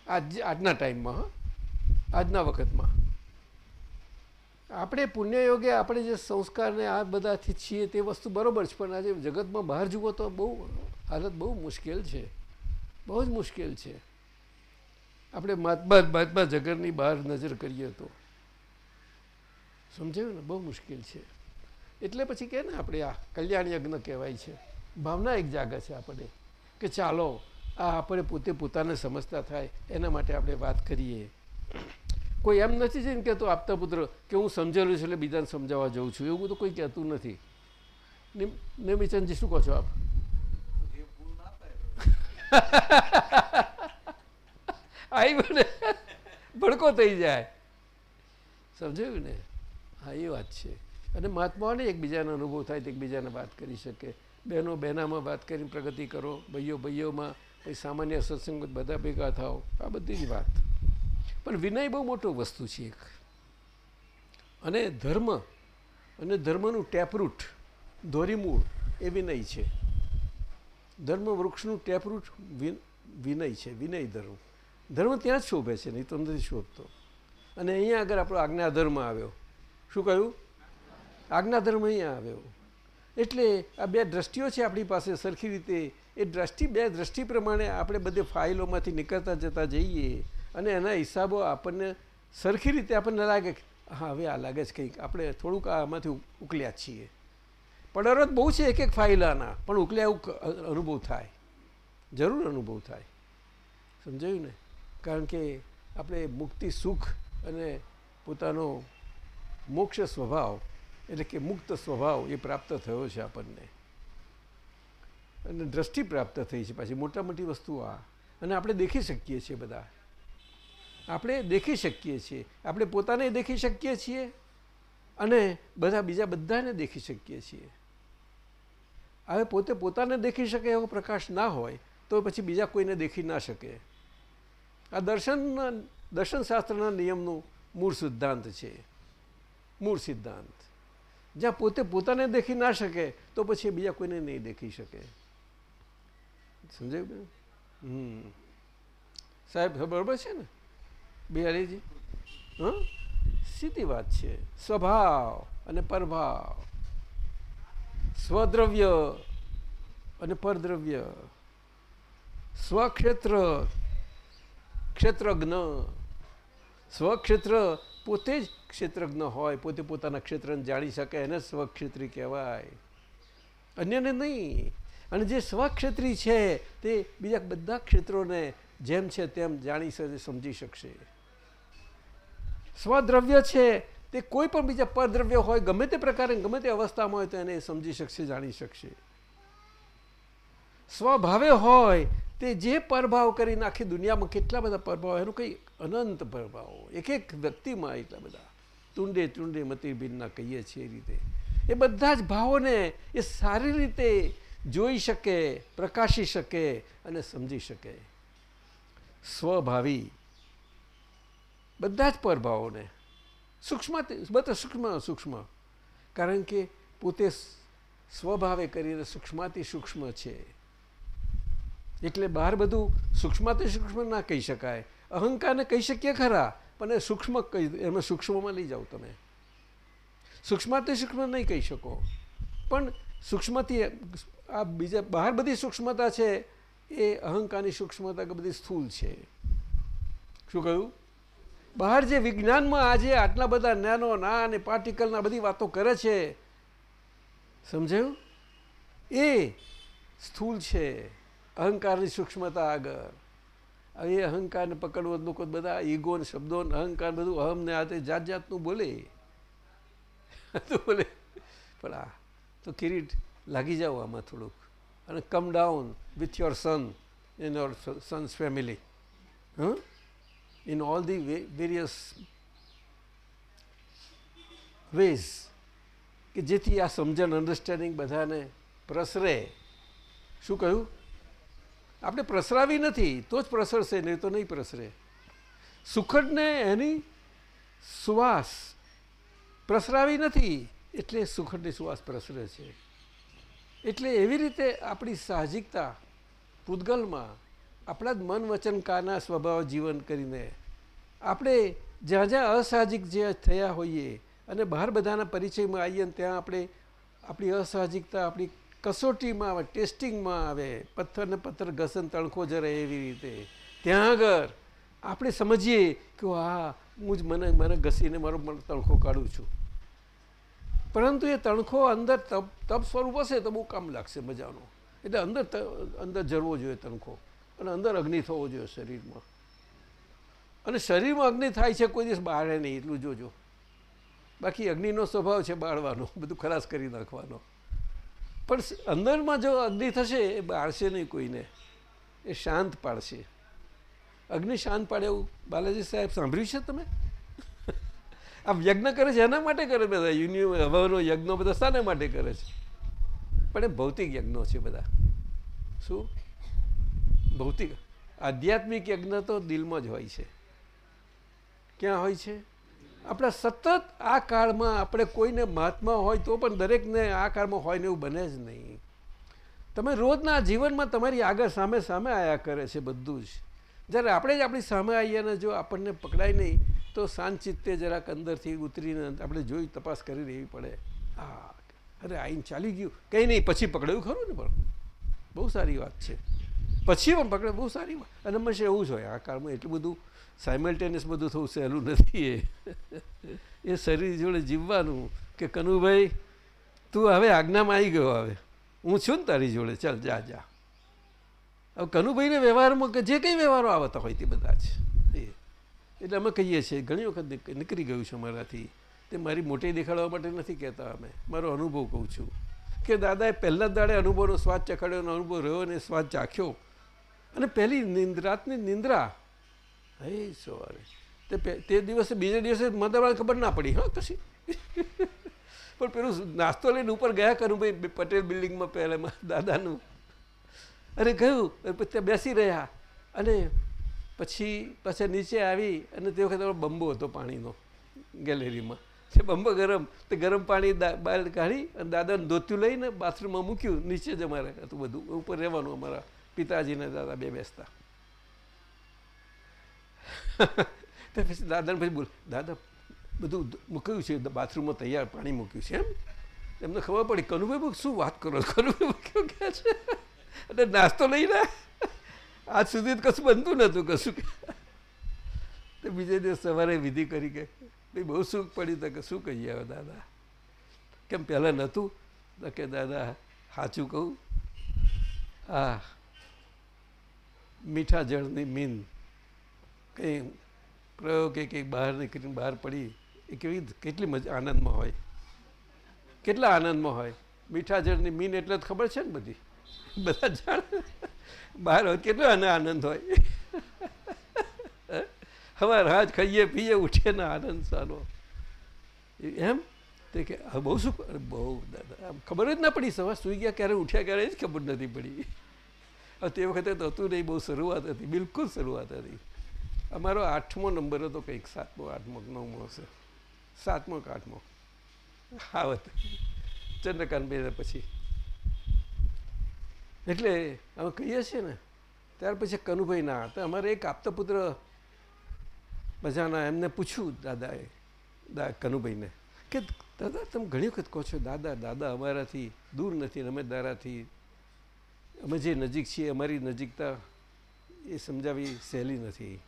આજ, આજના ટાઈમમાં આજના વખતમાં. આપણે પુણ્યયોગે આપણે જે સંસ્કારને આ બધાથી છીએ તે વસ્તુ બરાબર છે, પણ આજે જગતમાં બહાર જુઓ તો બહુ હાલત બહુ મુશ્કેલ છે. બહુ જ મુશ્કેલ છે. આપણે મહાત્મા મહાત્મા જગરની બહાર નજર કરીએ તો. સમજાયું ને? બહુ મુશ્કેલ છે. એટલે પછી કહે ને આપણે આ કલ્યાણ યજ્ઞ કહેવાય છે. ભાવના એક જાગે છે આપણે કે ચાલો, આ આપણે પોતે પોતાને સમજતા થાય, એના માટે આપણે વાત કરીએ. કોઈ એમ નથી જઈને કહેતો આપતા પુત્ર કે હું સમજેલું છું એટલે બીજાને સમજાવવા જાઉં છું. એવું તો કોઈ કહેતું નથી. નિમિચંદજી શું કહો છો આપ? આવી બને ભડકો થઈ જાય. સમજાયું ને? હા, એ વાત છે. અને મહાત્માઓને એકબીજાનો અનુભવ થાય તો એકબીજાને વાત કરી શકે. બહેનો, બહેનામાં વાત કરીને પ્રગતિ કરો. ભાઈઓ, ભાઈઓમાં પછી સામાન્ય સત્સંગ બધા ભેગા થાઓ. આ બધી જ વાત. પણ વિનય બહુ મોટો વસ્તુ છે એક. અને ધર્મ, અને ધર્મનું ટેપરૂટ, ધોરીમૂળ એ વિનય છે. ધર્મ વૃક્ષનું ટેપરૂટ વિનય છે, વિનય ધર્મ. ધર્મ ત્યાં જ શોભે છે, નહીં તો નથી શોભતો. અને અહીંયા આગળ આપણો આજ્ઞાધર્મ આવ્યો. શું કહ્યું? આજ્ઞાધર્મ અહીંયા આવ્યો. એટલે આ બે દ્રષ્ટિઓ છે આપણી પાસે સરખી રીતે. એ દ્રષ્ટિ, બે દ્રષ્ટિ પ્રમાણે આપણે બધે ફાઇલોમાંથી નીકળતા જતા જઈએ અને એના હિસાબો આપણને સરખી રીતે આપણને લાગે હા, હવે આ લાગે છે કંઈક. આપણે થોડુંક આમાંથી ઉકલ્યા છીએ. પડરો બહુ છે એક એક ફાઇલાના, પણ ઉકલ્યા એવું અનુભવ થાય. જરૂર અનુભવ થાય. સમજાયું ને? કારણ કે આપણે મુક્તિ સુખ અને પોતાનો મોક્ષ સ્વભાવ, એટલે કે મુક્ત સ્વભાવ એ પ્રાપ્ત થયો છે આપણને. અને દ્રષ્ટિ પ્રાપ્ત થઈ છે પાછી મોટા મોટી વસ્તુ આ. અને આપણે દેખી શકીએ છીએ બધા. આપણે દેખી શકીએ છીએ. આપણે પોતાને દેખી શકીએ છીએ અને બધા બીજા બધાને દેખી શકીએ છીએ. હવે પોતે પોતાને દેખી શકે એવો પ્રકાશ ના હોય, તો પછી બીજા કોઈને દેખી ના શકે. આ દર્શનના દર્શનશાસ્ત્રના નિયમનું મૂળ સિદ્ધાંત છે. મૂળ સિદ્ધાંત. જ્યાં પોતે પોતાને દેખી ના શકે, તો પછી બીજા કોઈને નહીં દેખી શકે. સમજાયું હમ. સાહેબ બરોબર છે ને? બિહારીજી? હં? સીધી વાત છે. સ્વભાવ અને પરભાવ. સ્વદ્રવ્ય અને પરદ્રવ્ય. સ્વક્ષેત્ર ક્ષેત્રજ્ઞ. સ્વક્ષેત્ર પોતે જ ક્ષેત્રજ્ઞ હોય, પોતે પોતાના ક્ષેત્રને જાણી શકે એને સ્વક્ષેત્રી કહેવાય. અન્યને નહીં. અને જે સ્વક્ષેત્રી છે, તે બીજા બધા ક્ષેત્રોને જેમ છે તેમ જાણી શકે, સમજી શકશે. સ્વદ્રવ્ય છે, તે કોઈ પણ બીજા પરદ્રવ્ય હોય, ગમે તે પ્રકારે, ગમે તે અવસ્થામાં હોય તો એને સમજી શકશે, જાણી શકશે. સ્વભાવે હોય, તે જે પરભાવ કરીને આખી દુનિયામાં કેટલા બધા પરભાવ, એનું કંઈ અનંત પરભાવો એક એક વ્યક્તિમાં એટલા બધા તુંડે તુંડે મતિભિન્ના કહીએ છીએ એ રીતે. એ બધા જ ભાવોને એ સારી રીતે જોઈ શકે, પ્રકાશી શકે અને સમજી શકે. સ્વભાવી બધા જ પરભાવોને. સૂક્ષ્મ બધા સૂક્ષ્મ સૂક્ષ્મ. કારણ કે પોતે સ્વભાવે કરીને સૂક્ષ્માથી સૂક્ષ્મ છે. એટલે બહાર બધું સૂક્ષ્મથી સૂક્ષ્મ ના કહી શકાય. અહંકારને કહી શકીએ ખરા, પણ એ સૂક્ષ્મ કહી, એમાં સૂક્ષ્મમાં લઈ જાઓ તમે. સૂક્ષ્મથી સૂક્ષ્મ નહીં કહી શકો. પણ સૂક્ષ્મથી આ બીજા, બહાર બધી સૂક્ષ્મતા છે, એ અહંકારની સૂક્ષ્મતા કે બધી સ્થૂલ છે. શું કહ્યું? બહાર જે વિજ્ઞાનમાં આજે આટલા બધા નેનો ના અને પાર્ટિકલના બધી વાતો કરે છે, સમજાયું? એ સ્થૂલ છે. અહંકારની સૂક્ષ્મતા આગળ. હવે એ અહંકારને પકડવો લોકો બધા ઈગો ને શબ્દો અહંકાર બધું અહમને હાથે જાત જાતનું બોલે. બોલે, પણ આ તો કિરીટ, લાગી જાઓ આમાં થોડુંક. અને come down with your son in your sons family હં? In all the various ways કે જેથી આ સમજણ અન્ડરસ્ટેન્ડિંગ બધાને પ્રસરે. શું કહ્યું? આપણે પ્રસરાવી નથી, તો જ પ્રસરશે, નહીં તો નહીં પ્રસરે. સુખડને એની સુવાસ પ્રસરાવી નથી, એટલે સુખડની સુવાસ પ્રસરે છે. એટલે એવી રીતે આપણી સાહજિકતા પૂતગલમાં, આપણા જ મન વચન કાના સ્વભાવ જીવન કરીને, આપણે જ્યાં જ્યાં અસાહજિક જે થયા હોઈએ અને બહાર બધાના પરિચયમાં આવીએ ત્યાં આપણે આપણી અસાહજિકતા, આપણી કસોટીમાં આવે, ટેસ્ટિંગમાં આવે પથ્થરને પથ્થર ઘસન તણખો જરે એવી રીતે. ત્યાં આગળ આપણે સમજીએ કે હા હું જ મને મને ઘસીને મારો તણખો કાઢું છું. પરંતુ એ તણખો અંદર તપ તપ સ્વરૂપ હશે તો બહુ કામ લાગશે મજાનો. એટલે અંદર અંદર જરવો જોઈએ તણખો અને અંદર અગ્નિ થવો જોઈએ શરીરમાં. અને શરીરમાં અગ્નિ થાય છે કોઈ દિવસ બાળે નહીં, એટલું જોજો. બાકી અગ્નિનો સ્વભાવ છે બાળવાનો, બધું ખરાશ કરી નાખવાનો. પણ અંદરમાં જો અગ્નિ થશે, એ બાળશે નહીં કોઈને. એ શાંત પાડશે. અગ્નિ શાંત પાડે એવું બાલાજી સાહેબ સાંભળ્યું છે તમે? [laughs] આ યજ્ઞ કરે છે? એના માટે કરે બધા? યુનિ હવાનો યજ્ઞો બધા શાના માટે કરે છે? પણ એ ભૌતિક યજ્ઞો છે બધા. શું? ભૌતિક, આધ્યાત્મિક યજ્ઞ તો દિલમાં જ હોય છે. ક્યાં હોય છે? આપણા સતત આ કાળમાં આપણે કોઈને મહાત્મા હોય તો પણ દરેકને આ કાળમાં હોય ને એવું બને જ નહીં. તમે રોજના જીવનમાં તમારી આગળ સામે સામે આયા કરે છે બધું જ. જ્યારે આપણે જ આપણી સામે આવીએ ને જો આપણને પકડાય નહીં, તો શાંત ચિત્તે જરાક અંદરથી ઉતરીને આપણે જોઈ તપાસ કરી રહેવી પડે. હા અરે આઈને ચાલી ગયું. કંઈ નહીં, પછી પકડાયું ખરું ને પણ? બહુ સારી વાત છે. પછી પણ પકડે બહુ સારી વાત. અને હંમેશા એવું જ હોય, આ કાળમાં એટલું બધું સાયમલ્ટેનિયસ બધું થવું સહેલું નથી એ. એ શરીર જોડે જીવવાનું કે, કનુભાઈ, તું હવે આજ્ઞામાં આવી ગયો હવે. હું છું ને તારી જોડે. ચાલ, જા જા. હવે કનુભાઈને વ્યવહારમાં કે જે કંઈ વ્યવહારો આવતા હોય તે બધા જ. એટલે અમે કહીએ છીએ, ઘણી વખત નીકળી ગયું છે મારાથી. તે મારી મોટી દેખાડવા માટે નથી કહેતા અમે. મારો અનુભવ કહું છું. કે, દાદાએ પહેલા જ દાડે અનુભવનો સ્વાદ ચખાડ્યો અનુભવ રહ્યો અને સ્વાદ ચાખ્યો. અને પહેલી રાતની નિંદ્રા હે સવારે. તે તે દિવસે બીજે દિવસે મતદાર ખબર ના પડી, હા કશી પણ પેલું નાસ્તો લઈને ઉપર ગયા કરું ભાઈ પટેલ બિલ્ડિંગમાં પહેલાં દાદાનું. અરે ગયું ત્યાં બેસી રહ્યા. અને પછી પાછા નીચે આવી અને તે વખતે બંબો હતો પાણીનો, ગેલેરીમાં. તે બંબો ગરમ, તે ગરમ પાણી બહાર કાઢી અને દાદાને ધોત્યું લઈને બાથરૂમમાં મૂક્યું, નીચે જ અમારે હતું બધું, ઉપર રહેવાનું અમારા પિતાજીને દાદા બે બેસતા. પછી દાદાને પછી બોલ દાદા બધું મૂક્યું છે બાથરૂમમાં તૈયાર પાણી મૂક્યું છે એમ એમને ખબર પડી કનુભાઈ શું વાત કરો કનુભાઈ મૂક્યું કે છે અને નાસ્તો લઈને આજ સુધી કશું બનતું નહોતું કશું તો બીજે દિવસ સવારે વિધિ કરી કે ભાઈ બહુ સુખ પડી તો કે શું કહીએ હવે દાદા કેમ પહેલાં નહોતું તો કે દાદા સાચું કહું આ મીઠા જળની મીન કંઈ પ્રયોગ કે કંઈક બહાર નીકળીને બહાર પડી, એ કેવી કેટલી મજા, આનંદમાં હોય. કેટલા આનંદમાં હોય. મીઠા જળની મીન એટલે જ ખબર છે ને બધી. બધા જાણે. બહાર હોય કેટલો આને આનંદ હોય. હવે રાજ ખાઈએ, પીએ, ઉઠીએ ને આનંદ સારો. એમ? તે કે બહુ શું, બહુ દાદા ખબર જ ના પડી, સવાર સુઈ ગયા ક્યારે ઉઠ્યા ક્યારે જ ખબર નથી પડી. તે વખતે તો હતું નહીં, બહુ શરૂઆત હતી, બિલકુલ શરૂઆત હતી. અમારો આઠમો નંબર હતો કંઈક સાતમો, આઠમો નવમો હશે. સાતમો કે આઠમો? આવત ચંદ્રકાંત પછી. એટલે અમે કહીએ છીએ ને, ત્યાર પછી કનુભાઈ ના તો અમારે એક આપતા પુત્ર બજાના એમને પૂછ્યું દાદાએ, દા કનુભાઈને, કે દાદા તમે ઘણી વખત કહો છો, દાદા દાદા અમારાથી દૂર નથી, અમે દારાથી અમે જે નજીક છીએ, અમારી નજીકતા એ સમજાવી સહેલી નથી.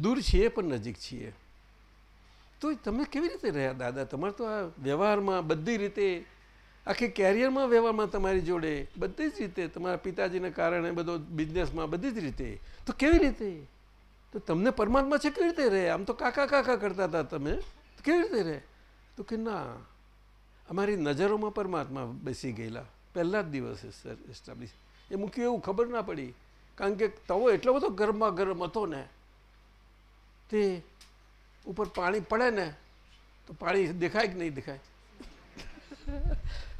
દૂર છીએ પણ નજીક છીએ. તો તમે કેવી રીતે રહ્યા દાદા? તમારે તો આ વ્યવહારમાં બધી રીતે, આખી કેરિયરમાં વ્યવહારમાં તમારી જોડે બધી જ રીતે, તમારા પિતાજીને કારણે બધો બિઝનેસમાં બધી જ રીતે. તો કેવી રીતે? તો તમને પરમાત્મા છે કેવી રીતે રહે? આમ તો કાકા કાકા કરતા હતા તમે. કેવી રીતે રહે? તો કે ના, અમારી નજરોમાં પરમાત્મા બેસી ગયેલા. પહેલા જ દિવસે સર એસ્ટાબ્લિશ એ મૂક્યું એવું ખબર ના પડી. કારણ કે તવો એટલો બધો ગરમમાં ગરમ હતો ને તે ઉપર પાણી પડે ને, તો પાણી દેખાય કે નહીં દેખાય?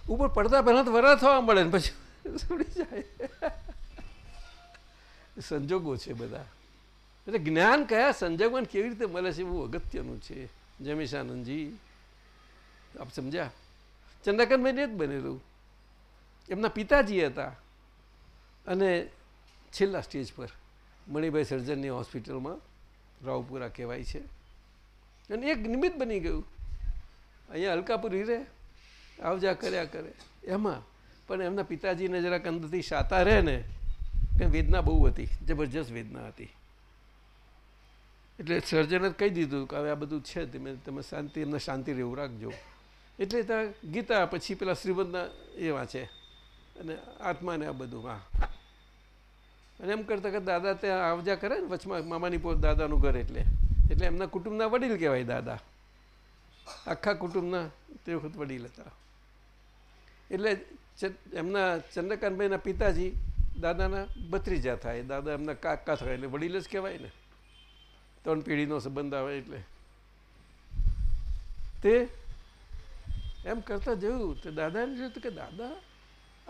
ઉપર પડતા પહેલાં તો વરા થવા મળે ને પછી છોડી જાય. સંજોગો છે બધા. એટલે જ્ઞાન કયા સંજોગમાં કેવી રીતે મળે છે એવું અગત્યનું છે. જમેશાનંદજી આપ સમજ્યા? ચંદ્રકાંતભાઈને જ બનેલું. એમના પિતાજી હતા. અને છેલ્લા સ્ટેજ પર મણિભાઈ સર્જનની હોસ્પિટલમાં રાવપુરા કહેવાય છે. અને એક નિમિત્ત બની ગયું. અહીંયા હલકાપુરી રહે આવજા કર્યા કરે. એમાં, પણ એમના પિતાજીને જરાક અંદરથી શાતા રહે ને કે વેદના બહુ હતી, જબરજસ્ત વેદના હતી. એટલે સર્જને કહી દીધું કે હવે આ બધું છે, તમે તમે શાંતિ, એમને શાંતિ રહેવું રાખજો. એટલે ત્યાં ગીતા, પછી પેલા શ્રીમદના એ વાંચે અને આત્માને આ બધું, હા. અને એમ કરતા કરતા દાદા ત્યાં આવજા કરે ને વચમાં મામાની પોત દાદાનું ઘર એટલે. એટલે એમના કુટુંબના વડીલ કહેવાય દાદા. આખા કુટુંબના તે વખત વડીલ હતા. એટલે એમના ચંદ્રકાંતભાઈના પિતાજી દાદાના ભત્રીજા થાય. દાદા એમના કાકા થાય એટલે વડીલ જ કહેવાય ને. ત્રણ પેઢીનો સંબંધ આવે એટલે. તે એમ કરતા જોયું તો દાદાને જોયું કે દાદા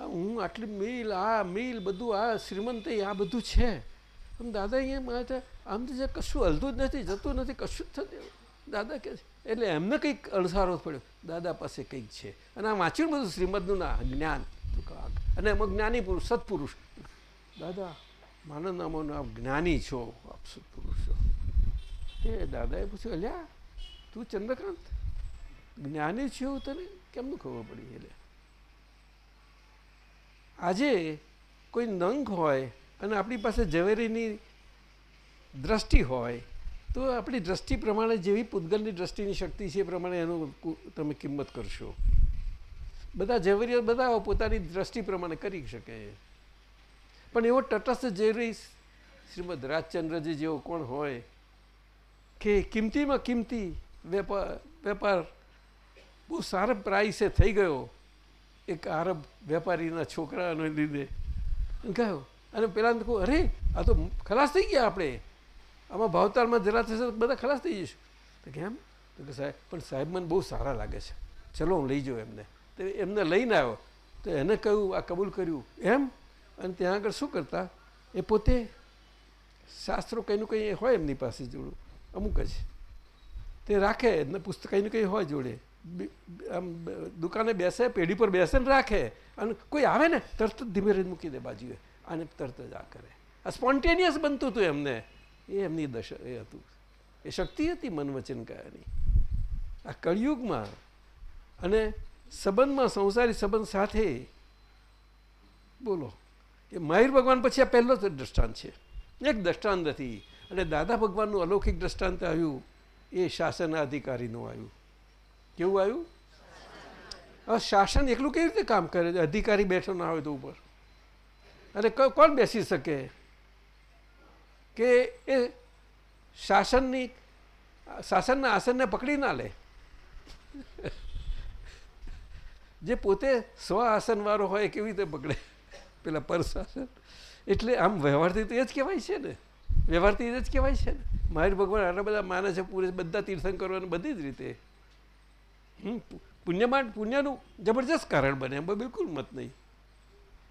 હું આટલી મિલ, આ મિલ બધું, આ શ્રીમંત આ બધું છે. આમ દાદા અહીંયા આમ તો જે કશું હલતું જ નથી, જતું નથી, કશું જ થતું દાદા કે એટલે એમને કંઈક અણસારો પડ્યો. દાદા પાસે કંઈક છે. અને આ વાંચ્યું બધું શ્રીમદનું ના, જ્ઞાન. અને એમાં જ્ઞાની પુરુષ, સત્પુરુષ. દાદા માનવ નામોનો આપ જ્ઞાની છો, આપ સત્પુરુષ. છો એ દાદાએ પૂછ્યું, અલ્યા, તું ચંદ્રકાંત? જ્ઞાની છું તને? કેમનું ખબર પડી? એટલે આજે કોઈ નંગ હોય અને આપણી પાસે ઝવેરીની દ્રષ્ટિ હોય, તો આપણી દ્રષ્ટિ પ્રમાણે જેવી પૂતગલની દ્રષ્ટિની શક્તિ છે એ પ્રમાણે એનું તમે કિંમત કરશો. બધા ઝવેરીઓ બધા પોતાની દ્રષ્ટિ પ્રમાણે કરી શકે. પણ એવો તટસ્થ ઝવેરી શ્રીમદ રાજચંદ્રજી જેવો કોણ હોય, કે કિંમતીમાં કિંમતી વેપાર વેપાર બહુ સારા પ્રાઇસે થઈ ગયો એક આરબ વેપારીના છોકરાને લીધે. ગયો અને પેલાને કહું, અરે, આ તો ખલાસ થઈ ગયા આપણે. આમાં ભાવતાલમાં જરા થશે બધા ખલાસ થઈ જઈશું તો કેમ તો કે, સાહેબ, પણ સાહેબ, મને બહુ સારા લાગે છે. ચલો, હું લઈ જાઉં એમને. તો એમને લઈને આવ્યો. તો એને કહ્યું, આ કબૂલ કર્યું. એમ? અને ત્યાં આગળ શું કરતા? એ પોતે શાસ્ત્રો કંઈનું કંઈ હોય એમની પાસે જોડું, અમુક જ. તે રાખે ને પુસ્તક કંઈનું કંઈ હોય જોડે. દુકાને બેસે, પેઢી પર બેસે ને રાખે અને કોઈ આવે ને, તરત જ ધીમે ધીમે મૂકી દે બાજુએ અને તરત જ આ કરે. આ સ્પોન્ટેનિયસ બનતું હતું એમને. એ એમની દશા, એ હતું. એ શક્તિ હતી મન વચન કયાની. આ કળિયુગમાં અને સંબંધમાં, સંસારી સંબંધ સાથે, બોલો, એ માહિર ભગવાન પછી આ પહેલો જ દ્રષ્ટાંત છે. એક દ્રષ્ટાંત નથી. અને દાદા ભગવાનનું અલૌકિક દ્રષ્ટાંત આવ્યું, એ શાસન અધિકારીનું આવ્યું. કેવું આવ્યું? શાસન એકલું કેવી રીતે કામ કરે? અધિકારી બેઠો ના હોય તો ઉપર. અને કોણ બેસી શકે? કે એ શાસનની, શાસનના આસનને પકડી ના લે? જે પોતે સ્વ આસનવાળો હોય કેવી રીતે પકડે? પેલા પરશાસન. એટલે આમ વ્યવહારથી તો એ જ કહેવાય છે ને. વ્યવહારથી એ જ કહેવાય છે ને. માહિર ભગવાન આટલા બધા માને છે, પૂરે બધા તીર્થંકરો બધી જ રીતે. પુણ્યમાં પુણ્યનું જબરજસ્ત કારણ બને, એમાં બિલકુલ મત નહીં.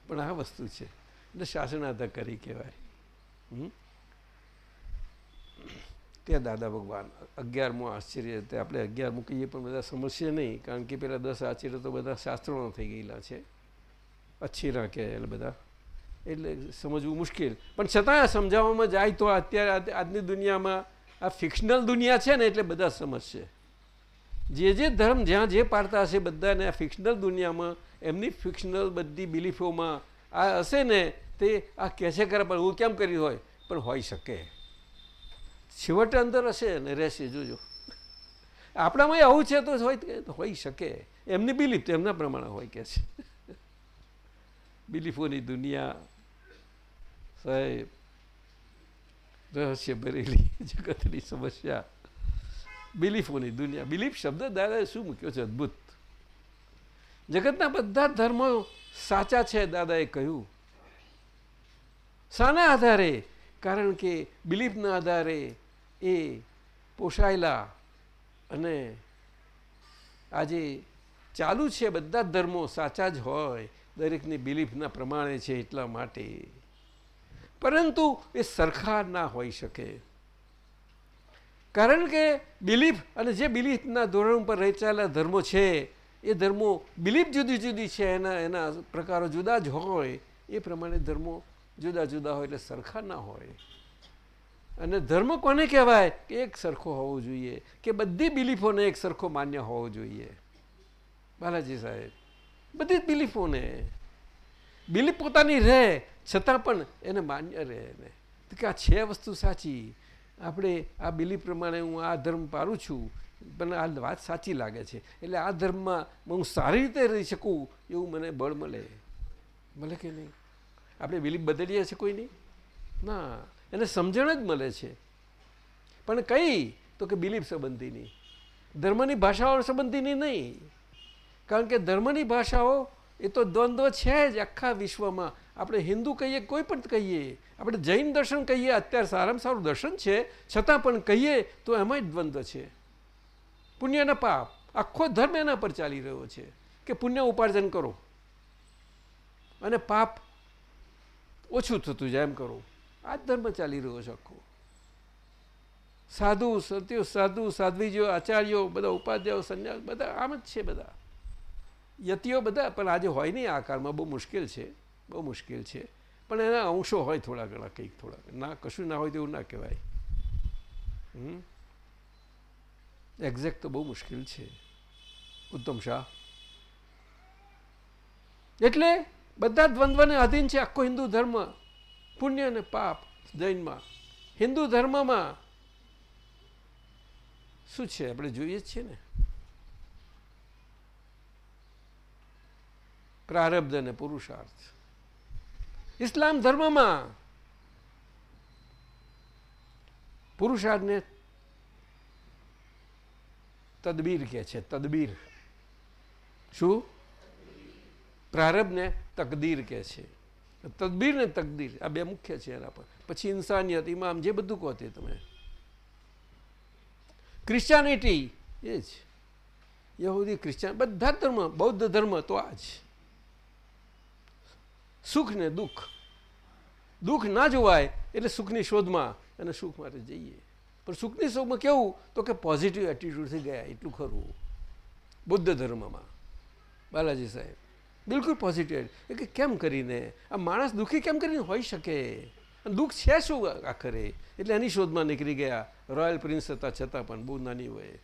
પણ આ વસ્તુ છે. એટલે શાસનાધકારી કહેવાય. ત્યાં દાદા ભગવાન, અગિયારમું આશ્ચર્ય આપણે અગિયારમું કહીએ પણ બધા સમજશે નહીં, કારણ કે પેલા દસ આશ્ચર્ય તો બધા શાસ્ત્રોના થઈ ગયેલા છે. અચ્છીના કહે એટલે બધા. એટલે સમજવું મુશ્કેલ. પણ છતાં સમજાવવામાં જાય તો અત્યારે આજની દુનિયામાં આ ફિક્શનલ દુનિયા છે ને એટલે બધા સમજશે. જે જે ધર્મ જ્યાં જે પાડતા હશે બધાને આ ફિક્શનલ દુનિયામાં, એમની ફિક્શનલ બધી બિલીફોમાં આ હશે ને તે આ કહે છે કરે પણ હું કેમ કરી હોય? પણ હોઈ શકે. છેવટે અંદર હશે ને રહેશે, જોજો. આપણામાં આવું છે તો હોય હોઈ શકે. એમની બિલીફ તો એમના પ્રમાણે હોય કે છે. બિલીફોની દુનિયા સાહેબ રહસ્ય ભરેલી જગતની સમસ્યા. બિલીફોની દુનિયા બિલીફ શબ્દ દાદાએ શું મૂક્યો છે અદભુત જગતના બધા ધર્મો સાચા છે દાદાએ કહ્યું શાના આધારે કારણ કે બિલીફના આધારે એ પોષાયેલા અને આજે ચાલુ છે બધા ધર્મો સાચા જ હોય દરેકની બિલીફના પ્રમાણે છે એટલા માટે પરંતુ એ સરખા ના હોઈ શકે કારણ કે બિલીફ અને જે બિલીફના ધોરણ ઉપર રચાયેલા ધર્મો છે, એ ધર્મો બિલીફ જુદી જુદી છે, એના એના પ્રકારો જુદા જ હોય, એ પ્રમાણે ધર્મો જુદા જુદા હોય એટલે સરખા ના હોય. અને ધર્મ કોને કહેવાય? કે એક સરખો હોવો જોઈએ, કે બધી બિલીફોને એક સરખો માન્ય હોવો જોઈએ. બાલાજી સાહેબ, બધી જ બિલીફોને. બિલીફ પોતાની રહે, છતાં પણ એને માન્ય રહે એને. કે આ છે વસ્તુ સાચી. આપણે આ બિલીફ પ્રમાણે હું આ ધર્મ પારું છું પણ આ વાત સાચી લાગે છે. એટલે આ ધર્મમાં હું સારી રીતે રહી શકું એવું મને બળ મળે. મળે કે નહીં? આપણે બિલીફ બદલીએ છીએ કોઈ નહીં? ના એને સમજણ જ મળે છે. પણ કઈ? તો કે બિલીફ સંબંધીની. ધર્મની ભાષાઓ સંબંધીની નહીં. કારણ કે ધર્મની ભાષાઓ એ તો દ્વંદ્વ છે જ આખા વિશ્વમાં. આપણે હિન્દુ કહીએ, કોઈ પણ કહીએ, આપણે જૈન દર્શન કહીએ, અત્યારે સારામાં સારું દર્શન છે, છતાં પણ કહીએ તો એમાં જ દ્વંદ્વ છે. પુણ્યના પાપ, આખો ધર્મ એના પર ચાલી રહ્યો છે કે પુણ્ય ઉપાર્જન કરો. અને પાપ ઓછું થતું જાય એમ કરો. આ ધર્મ ચાલી રહ્યો છે આખો. સાધુ સત્યો સાધુ સાધ્વીજીઓ આચાર્યો, બધા ઉપાધ્યાયો, સંન્યાસ, બધા આમ જ છે બધા. યતિઓ બધા, પણ આજે હોય નહીં આ કાળમાં બહુ મુશ્કેલ છે. બહુ મુશ્કેલ છે. પણ એના અંશો હોય થોડા ઘણા કંઈક થોડા ના, કશું ના હોય તેવું ના કહેવાય. હમ? એક્ઝેક્ટ તો બહુ મુશ્કેલ છે. ઉત્તમ શાહ. એટલે બધા દ્વંદ્વને અધીન છે આખો હિન્દુ ધર્મ. પુણ્ય અને પાપ જૈનમાં. હિન્દુ ધર્મમાં શું છે? આપણે જોઈએ જ છીએ ને. પ્રારબ્ધ અને પુરુષાર્થ. ઇસ્લામ ધર્મમાં પુરુષાર્થને તદબીર કે છે, તદબીર. શું? પ્રારબ્ધને તકદીર કે છે. તદબીર ને તકદીર, આ બે મુખ્ય છે એના પર. પછી ઇન્સાનિયત, ઇમામ, જે બધું કહો તે તમે. ક્રિશ્ચિયાનિટી એ જ. યહૂદી ક્રિશ્ચિયન બધા ધર્મ, બૌદ્ધ ધર્મ તો આ જ. સુખ ને દુઃખ. દુઃખ ના જોવાય એટલે સુખની શોધમાં અને સુખ માટે જઈએ. પણ સુખની શોધમાં કેવું? તો કે પોઝિટિવ એટીટ્યુડથી ગયા, એટલું ખરું. બુદ્ધ ધર્મમાં. બાલાજી સાહેબ, બિલકુલ પોઝિટિવ એ કે કેમ કરીને? આ માણસ દુઃખી કેમ કરીને હોઈ શકે? દુઃખ છે શું આખરે? એટલે એની શોધમાં નીકળી ગયા. રોયલ પ્રિન્સ હતા છતાં પણ બહુ નાની હોય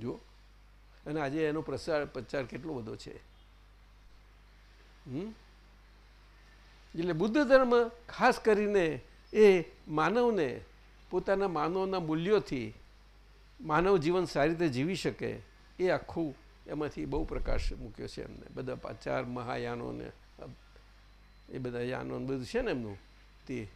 જુઓ. અને આજે એનો પ્રસાર, પ્રચાર કેટલો બધો છે. હમ? એટલે બુદ્ધ ધર્મ ખાસ કરીને એ માનવને પોતાના માનવના મૂલ્યોથી માનવ જીવન સારી રીતે જીવી શકે એ આખું એમાંથી બહુ પ્રકાશ મૂક્યો છે એમને. બધા ચાર મહાયાનોને, એ બધા યાનો બધું છે ને એમનું, તે.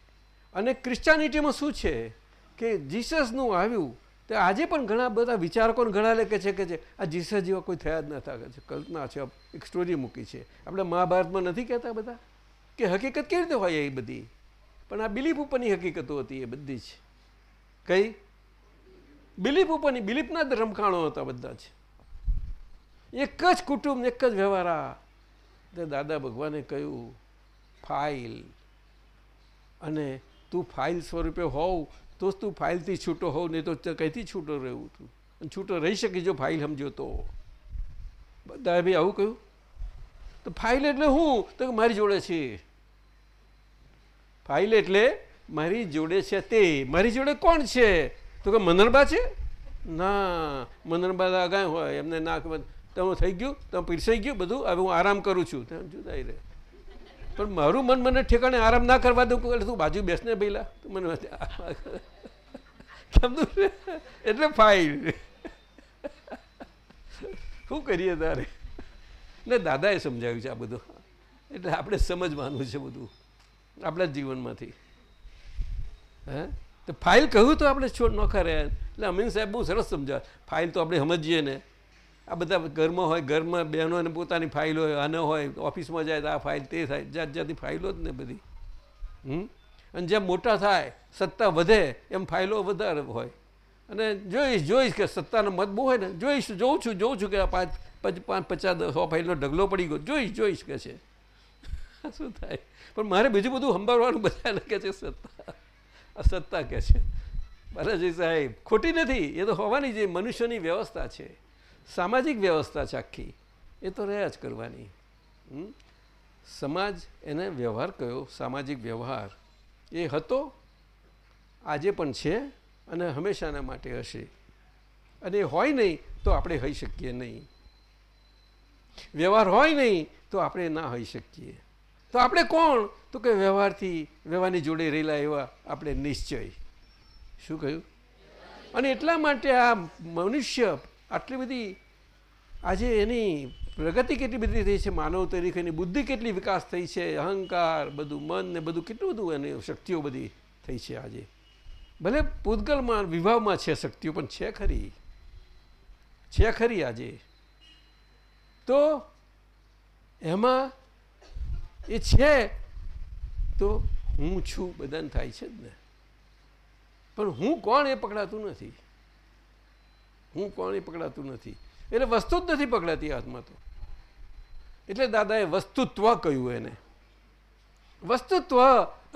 અને ક્રિશ્ચાનિટીમાં શું છે કે જીસસનું આવ્યું, તો આજે પણ ઘણા બધા વિચારકોને ઘણા લે કે છે કે છે, આ જીસસ જેવા કોઈ થયા જ નતા કલ્પના છે, એક સ્ટોરી મૂકી છે. આપણે મહાભારતમાં નથી કહેતા બધા? કે હકીકત કેવી રીતે હોય એ બધી? પણ આ બિલીફ ઉપરની હકીકતો હતી એ બધી જ. કઈ? બિલીફ ઉપરની, બિલીફના જ રમખાણો હતા બધા જ. એક જ કુટુંબ, એક જ વ્યવહાર તે દાદા ભગવાને કહ્યું, ફાઇલ. અને, તું ફાઇલ સ્વરૂપે હોવ તો જ તું ફાઇલથી છૂટો હોવ નહીં તો કંઈથી છૂટો રહેવું તું? અને છૂટો રહી શકે જો ફાઇલ સમજો તો. બધા ભાઈ આવું કહ્યું. તો ફાઇલ એટલે હું? તો મારી જોડે છે. ફાઇલ એટલે મારી જોડે છે તે. મારી જોડે કોણ છે? તો કે મનરબા છે? ના, મનરબા અગાય હોય. એમને ના તમે થઈ ગયું તમે પીરસાઈ ગયું બધું. હવે હું આરામ કરું છું. તેમ જુદાઈ રહે. પણ મારું મન મને ઠેકાણે આરામ ના કરવા દઉં એટલે તું બાજુ બેસને પહેલાં તું મને સમજું એટલે ફાઇલ. શું કરીએ તારે? ને દાદાએ સમજાવ્યું છે આ બધું. એટલે આપણે સમજવાનું છે બધું. આપણા જીવનમાંથી. હે? તો ફાઇલ કહ્યું તો આપણે છોડ નોખા રહ્યા. એટલે અમીન સાહેબ બહુ સરસ સમજાવે. ફાઇલ તો આપણે સમજીએ ને. આ બધા ઘરમાં હોય, ઘરમાં બહેનોને પોતાની ફાઇલ હોય, આને હોય, ઓફિસમાં જાય તો આ ફાઇલ તે થાય. જાત જાતની ફાઇલો જ ને બધી. હમ? અને જેમ મોટા થાય, સત્તા વધે, એમ ફાઇલો વધારે હોય. અને જોઈશ જોઈશ કે સત્તાનો મત બહુ હોય ને, જોઈશ, જોઉં છું જોઉં છું કે આ પાંચ પાંચ પચાસ, સો ફાઇલનો ઢગલો પડી ગયો. જોઈશ જોઈશ કે છે. [laughs] શું થાય? પણ મારે બીજું બધું સંભાળવાનું બધા કહે છે, સત્તા. સત્તા કહે છે. બાલાજી સાહેબ, ખોટી નથી. એ તો હોવાની જે મનુષ્યની વ્યવસ્થા છે, સામાજિક વ્યવસ્થા છે આખી, એ તો રહ્યા જ કરવાની. સમાજ એને વ્યવહાર કયો? સામાજિક વ્યવહાર. એ હતો, આજે પણ છે અને હંમેશાના માટે હશે. અને હોય નહીં તો આપણે હોઈ શકીએ નહીં. વ્યવહાર હોય નહીં તો આપણે ના હોઈ શકીએ. તો આપણે કોણ? તો કે વ્યવહારથી, વ્યવહારની જોડે રહેલા એવા આપણે નિશ્ચય. શું કહ્યું? અને એટલા માટે આ મનુષ્ય આટલી બધી, આજે એની પ્રગતિ કેટલી બધી થઈ છે, માનવ તરીકે એની બુદ્ધિ કેટલી વિકાસ થઈ છે, અહંકાર, બધું મન ને બધું કેટલું બધું એની શક્તિઓ બધી થઈ છે આજે. ભલે પૂતગલમાં વિભાવમાં છે શક્તિઓ, પણ છે ખરી. છે ખરી આજે. તો એમાં એ છે, તો હું છું, બધાને થાય છે જ ને. પણ હું કોણ એ પકડાતું નથી? હું કોણ એ પકડાતું નથી? એટલે વસ્તુ જ નથી પકડાતી હાથમાં તો. એટલે દાદાએ વસ્તુત્વ કહ્યું એને. વસ્તુત્વ,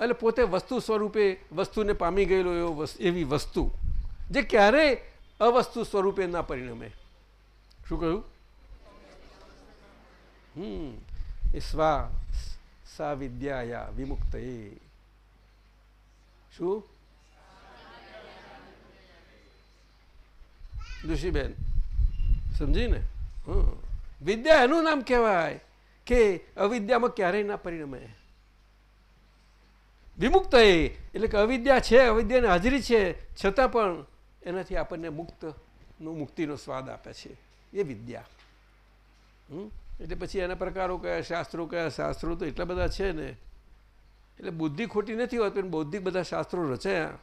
એટલે પોતે વસ્તુ સ્વરૂપે વસ્તુને પામી ગયેલો એવો એવી વસ્તુ, જે ક્યારેય અવસ્તુ સ્વરૂપે ના પરિણમે. શું કહ્યું? હમ, એ સ્વા સા વિદ્યાયા વિમુક્ત શું ઋષિબેન સમજી ને વિદ્યા એનું નામ કહેવાય કે અવિદ્યામાં ક્યારેય ના પરિણમે વિમુક્ત એટલે કે અવિદ્યા છે અવિદ્યાની હાજરી છે છતાં પણ એનાથી આપણને મુક્તનું મુક્તિનો સ્વાદ આપે છે એ વિદ્યા એટલે પછી એના પ્રકારો કયા, શાસ્ત્રો કયા? શાસ્ત્રો તો એટલા બધા છે ને. એટલે બુદ્ધિ ખોટી નથી હોતી, પણ બૌદ્ધિક બધા શાસ્ત્રો રચાયા.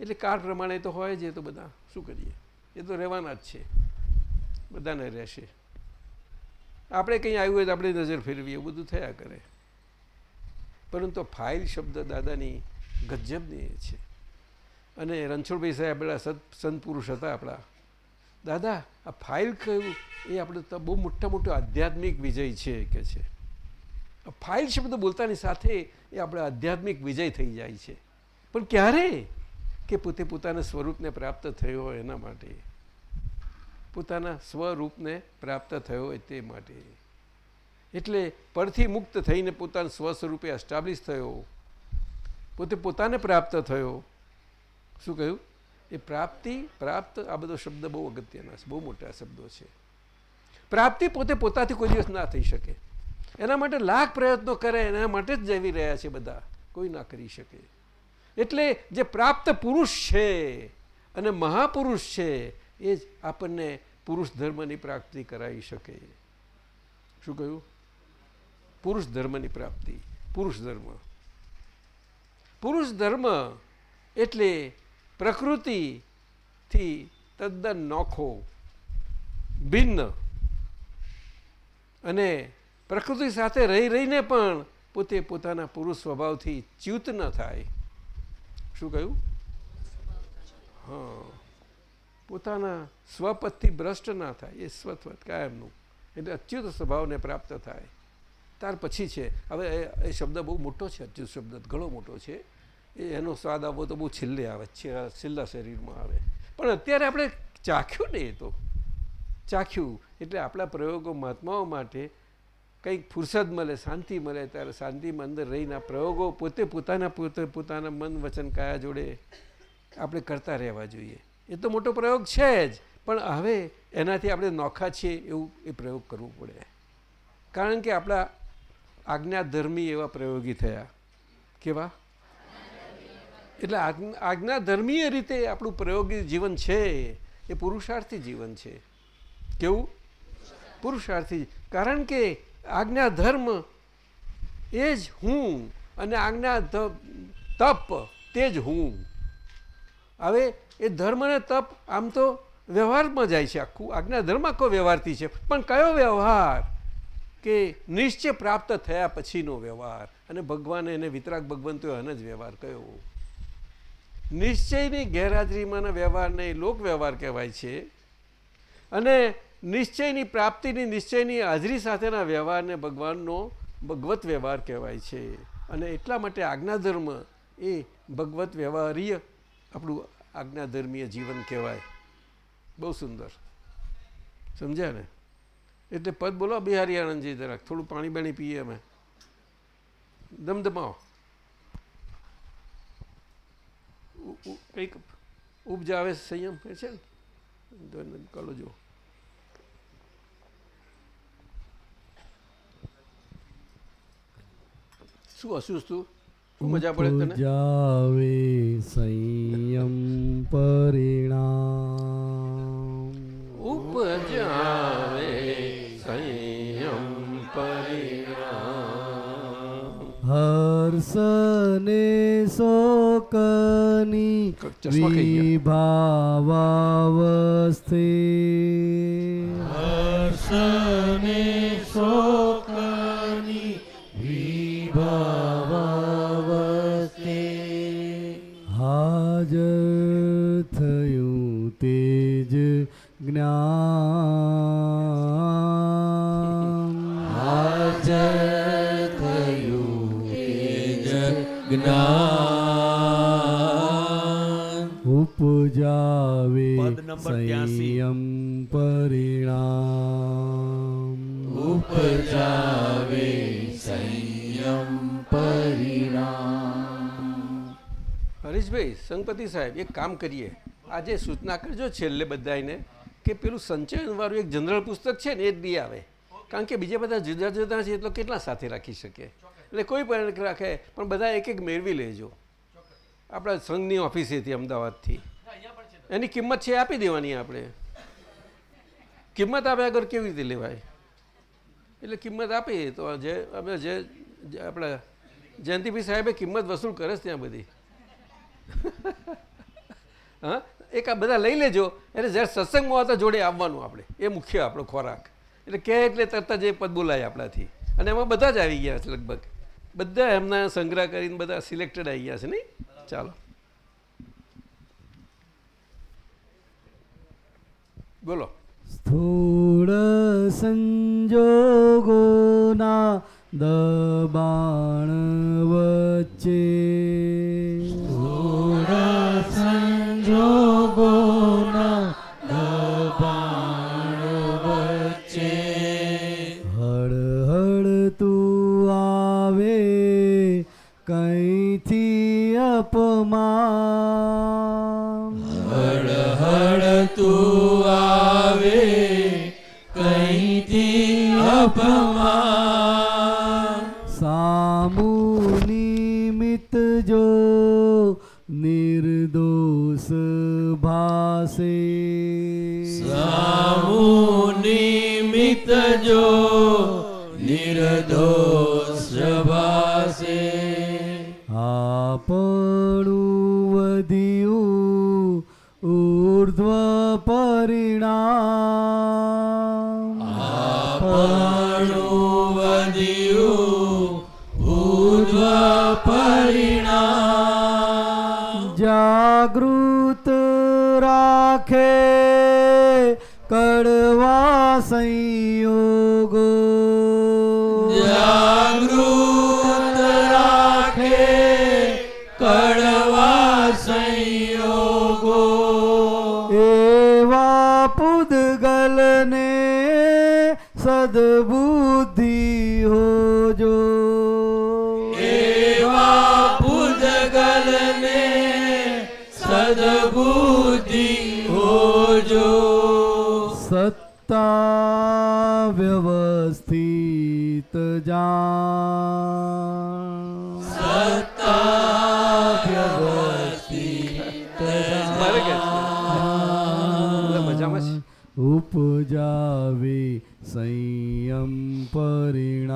એટલે કાળ પ્રમાણે તો હોય જ તો બધા. શું કરીએ? એ તો રહેવાના જ છે. બધાને રહેશે. આપણે કંઈ આવ્યું હોય તો આપણે નજર ફેરવીએ, એવું બધું થયા કરે. પરંતુ ફાઇલ શબ્દ દાદાની ગજબની છે. અને રણછોડભાઈ સાહેબ આપણા સત, સંત પુરુષ હતા આપણા. દાદા, આ ફાઇલ કહ્યું એ આપણે બહુ મોટા મોટો આધ્યાત્મિક વિજય છે કે છે. ફાઇલ શબ્દ બોલતાની સાથે એ આપણે આધ્યાત્મિક વિજય થઈ જાય છે. પણ ક્યારે? કે પોતે પોતાના સ્વરૂપને પ્રાપ્ત થયો હોય એના માટે. પોતાના સ્વરૂપને પ્રાપ્ત થયો હોય તે માટે. એટલે પરથી મુક્ત થઈને પોતાના સ્વસ્વરૂપે એસ્ટાબ્લિશ થયો. પોતે પોતાને પ્રાપ્ત થયો. શું કહ્યું? એ પ્રાપ્તિ, પ્રાપ્ત, આ બધો શબ્દ બહુ અગત્યના છે, બહુ મોટા શબ્દો છે. પ્રાપ્તિ પોતે પોતાથી કોઈ દિવસ ના થઈ શકે. એના માટે લાખ પ્રયત્નો કરે, એના માટે જ જવી રહ્યા છે બધા. કોઈ ના કરી શકે. એટલે જે પ્રાપ્ત પુરુષ છે અને મહાપુરુષ છે, એ જ આપણને પુરુષ ધર્મની પ્રાપ્તિ કરાવી શકે. શું કહ્યું? પુરુષ ધર્મની પ્રાપ્તિ, પુરુષ ધર્મ. પુરુષ ધર્મ એટલે પ્રકૃતિથી તદ્દન નોખો, ભિન્ન અને પ્રકૃતિ સાથે રહી રહીને પણ પોતે પોતાના પુરુષ સ્વભાવથી ચ્યુત ન થાય. શું કહ્યું? હા. પોતાના સ્વપથથી ભ્રષ્ટ ના થાય, એ સ્વત્વત કાયમનું. એટલે અચ્યુત સ્વભાવને પ્રાપ્ત થાય. ત્યાર પછી છે. હવે એ શબ્દ બહુ મોટો છે, અચ્યુત શબ્દ, ઘણો મોટો છે. એનો સ્વાદ આવવો તો બહુ છેલ્લે આવે છેલ્લા શરીરમાં આવે. પણ અત્યારે આપણે ચાખ્યું ને એ તો. ચાખ્યું. એટલે આપણા પ્રયોગો મહાત્માઓ માટે કંઈક ફુરસદ મળે, શાંતિ મળે, ત્યારે શાંતિમાં અંદર રહીને પ્રયોગો પોતે પોતાના પોતે પોતાના મન વચન કયા જોડે આપણે કરતા રહેવા જોઈએ. એ તો મોટો પ્રયોગ છે જ. પણ હવે એનાથી આપણે નોખા છીએ એવું એ પ્રયોગ કરવો પડે. કારણ કે આપણા આજ્ઞાધર્મી એવા પ્રયોગી થયા. કેવા? એટલે આજ્ઞા ધર્મીય રીતે આપણું પ્રયોગી જીવન છે, એ પુરુષાર્થી જીવન છે. કેવું? પુરુષાર્થી કારણ કે આજ્ઞા ધર્મ એ જ હું અને આજ્ઞા તપ તે જ હું. હવે એ ધર્મ અને તપ આમ તો વ્યવહારમાં જાય છે આખું. આજ્ઞા ધર્મ આખો વ્યવહારથી છે. પણ કયો વ્યવહાર? કે નિશ્ચય પ્રાપ્ત થયા પછીનો વ્યવહાર. અને ભગવાન એને વિતરાગ ભગવંતો એને જ વ્યવહાર કયો? નિશ્ચયની ગેરહાજરીમાંના વ્યવહારને લોક વ્યવહાર કહેવાય છે. અને નિશ્ચયની પ્રાપ્તિની, નિશ્ચયની હાજરી સાથેના વ્યવહારને ભગવાનનો ભગવત વ્યવહાર કહેવાય છે. અને એટલા માટે આજ્ઞાધર્મ એ ભગવત વ્યવહારીય આપણું આજ્ઞાધર્મીય જીવન કહેવાય. બહુ સુંદર. સમજ્યા ને? એટલે પદ બોલો, બિહારી આનંદજી જરાક. થોડું પાણી બાણી પીએ અમે. દમદમાવો. કંઈક ઉપજાવે સંયમ એ છે ને? કલો જો શું હસું તું મજા પડે તને? જાવે સંયમ પરિણામ. ઉપજાવે હર્ષને શોકની. વિભાવાવસ્થે. હર્ષને શોકની વિભાવાવસ્થે. હાજર થયું તેજ જ્ઞાન. જ્ઞાન ઉપજાવે પદ નંબર 83. સંયમ પરિણામ. ઉપજાવે સંયમ પરિણામ. હરીશભાઈ સંગપતિ સાહેબ એક કામ કરીએ. આજે સૂચના કરજો છેલ્લે બધાને કે પેલું સંચયનવાળું એક જનરલ પુસ્તક છે ને એ જ દી આવે. કારણ કે બીજા બધા જુદા જુદા છે તો કેટલા સાથે રાખી શકે? એટલે કોઈ પણ રાખે, પણ બધા એક એક મેળવી લેજો. આપણા સંઘની ઓફિસેથી અમદાવાદથી. એની કિંમત છે આપી દેવાની આપણે. કિંમત આપ્યા આગળ કેવી રીતે લેવાય? એટલે કિંમત આપી તો જે, અમે જે જે આપણા જયંતિભાઈ સાહેબે કિંમત વસૂલ કરે છે ત્યાં બધી. [laughs] હા? એક આ બધા લઈ લેજો. એટલે જ્યારે સત્સંગમાં હતા જોડે આવવાનું આપણે. એ મુખ્ય આપણો ખોરાક. એટલે કે એટલે તરત જ એ પદ બોલાય આપણાથી. અને એમાં બધા જ આવી ગયા છે લગભગ. બધા એમના સંગ્રહ કરીને બધા સિલેક્ટેડ આવી ગયા છે નહીં? ચાલો. બોલો. સ્થૂળ સંજોગોના દબાણ વચ્ચે. સ્થૂળ સંજોગોના અપમાન હળ હળ તું આવે કઈથી અપમાન? સામુ નિમિત જો નિર્દોષ ભાસે. સામુ નિમિત જો નિર્દોષ ભાસે. આપણું વધ્યું ઉર્ધ્વ પરિણામ. આપણું વધ્યું ઉર્ધ્વ પરિણામ. જાગૃત ઉપજાવે સંયમ પરિણામ.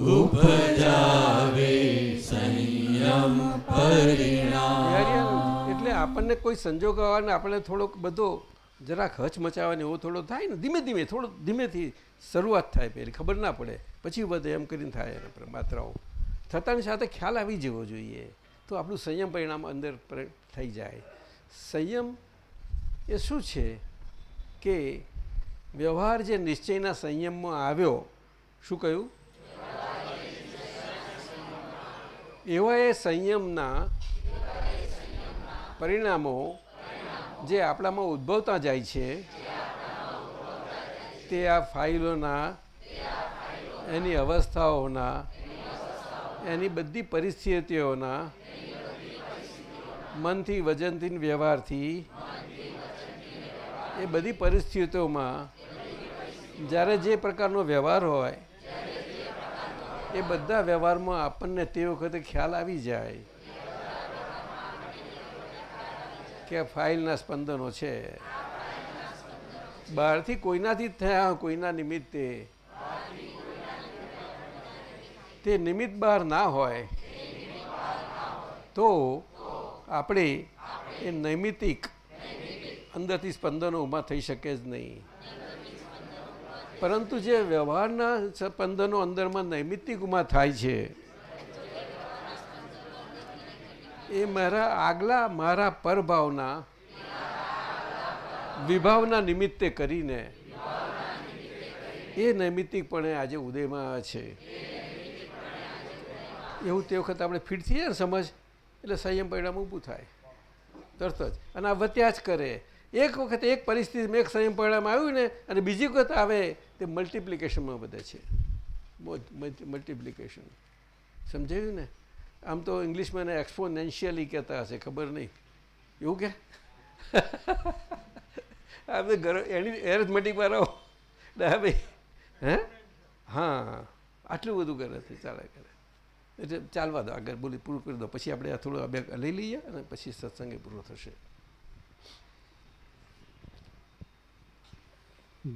ઉપજાવે સંયમ પરિણામ. યાર, એટલે આપણને કોઈ સંજોગ આવવાને આપણે થોડોક બધો જરાક હચ મચાવવાની એવો થોડો થાય ને, ધીમે ધીમે, થોડો ધીમેથી શરૂઆત થાય પહેલી, ખબર ના પડે. પછી વધે એમ કરીને થાય માત્રાઓ. થતાની સાથે ખ્યાલ આવી જવો જોઈએ. તો આપણું સંયમ પરિણામ અંદર થઈ જાય. સંયમ એ શું છે કે વ્યવહાર જે નિશ્ચયના સંયમમાં આવ્યો, શું કહ્યું? એવા એ સંયમના પરિણામો જે આપણામાં ઉદ્ભવતા જાય છે, તે આ ફાઇલોના, એની અવસ્થાઓના, એની બધી પરિસ્થિતિઓના, મનથી વજનથી વ્યવહારથી, એ બધી પરિસ્થિતિઓમાં જ્યારે જે પ્રકારનો વ્યવહાર હોય, એ બધા વ્યવહારમાં આપણને તે વખતે ખ્યાલ આવી જાય. કે ફાઇલના સ્પંદનો છે. બહારથી કોઈનાથી થયા, કોઈના નિમિત્તે. તે નિમિત્ત બહાર ના હોય. તો આપણે એ નૈમિતિક અંદરથી સ્પંદનો ઊભા થઈ શકે જ નહીં. પરંતુ જે વ્યવહારના સ્પંદનો અંદરમાં નૈમિતિક ઊભા થાય છે એ મારા આગલા, મારા પરભાવના વિભાવના નિમિત્તે કરીને એ નૈમિતિકપણે આજે ઉદયમાં છે. એવું તે વખત આપણે ફિટ થઈએ ને સમજ, એટલે સંયમ પરિણામ ઊભું થાય. તરત જ. અને આ વધ્યા જ કરે. એક વખત એક પરિસ્થિતિમાં એક સંયમ પરિણામ આવ્યું ને, અને બીજી વખત આવે તે મલ્ટિપ્લિકેશનમાં વધે છે. મલ્ટિપ્લિકેશન સમજાયું ને? આમ તો ઇંગ્લિશમાં એને એક્સપોનેન્શિયલી કહેતા હશે, ખબર નહીં. એવું કે? [laughs] આ બધું એની એરેથમેટિક વાળો ભાઈ. હે? હા. આટલું બધું કરે છે, ચાલે કરે. એટલે ચાલવા દો, આગળ બોલી પૂરું કરી દો. પછી આપણે આ થોડું અભ્યાસ લઈ લઈએ અને પછી સત્સંગે પૂરો થશે.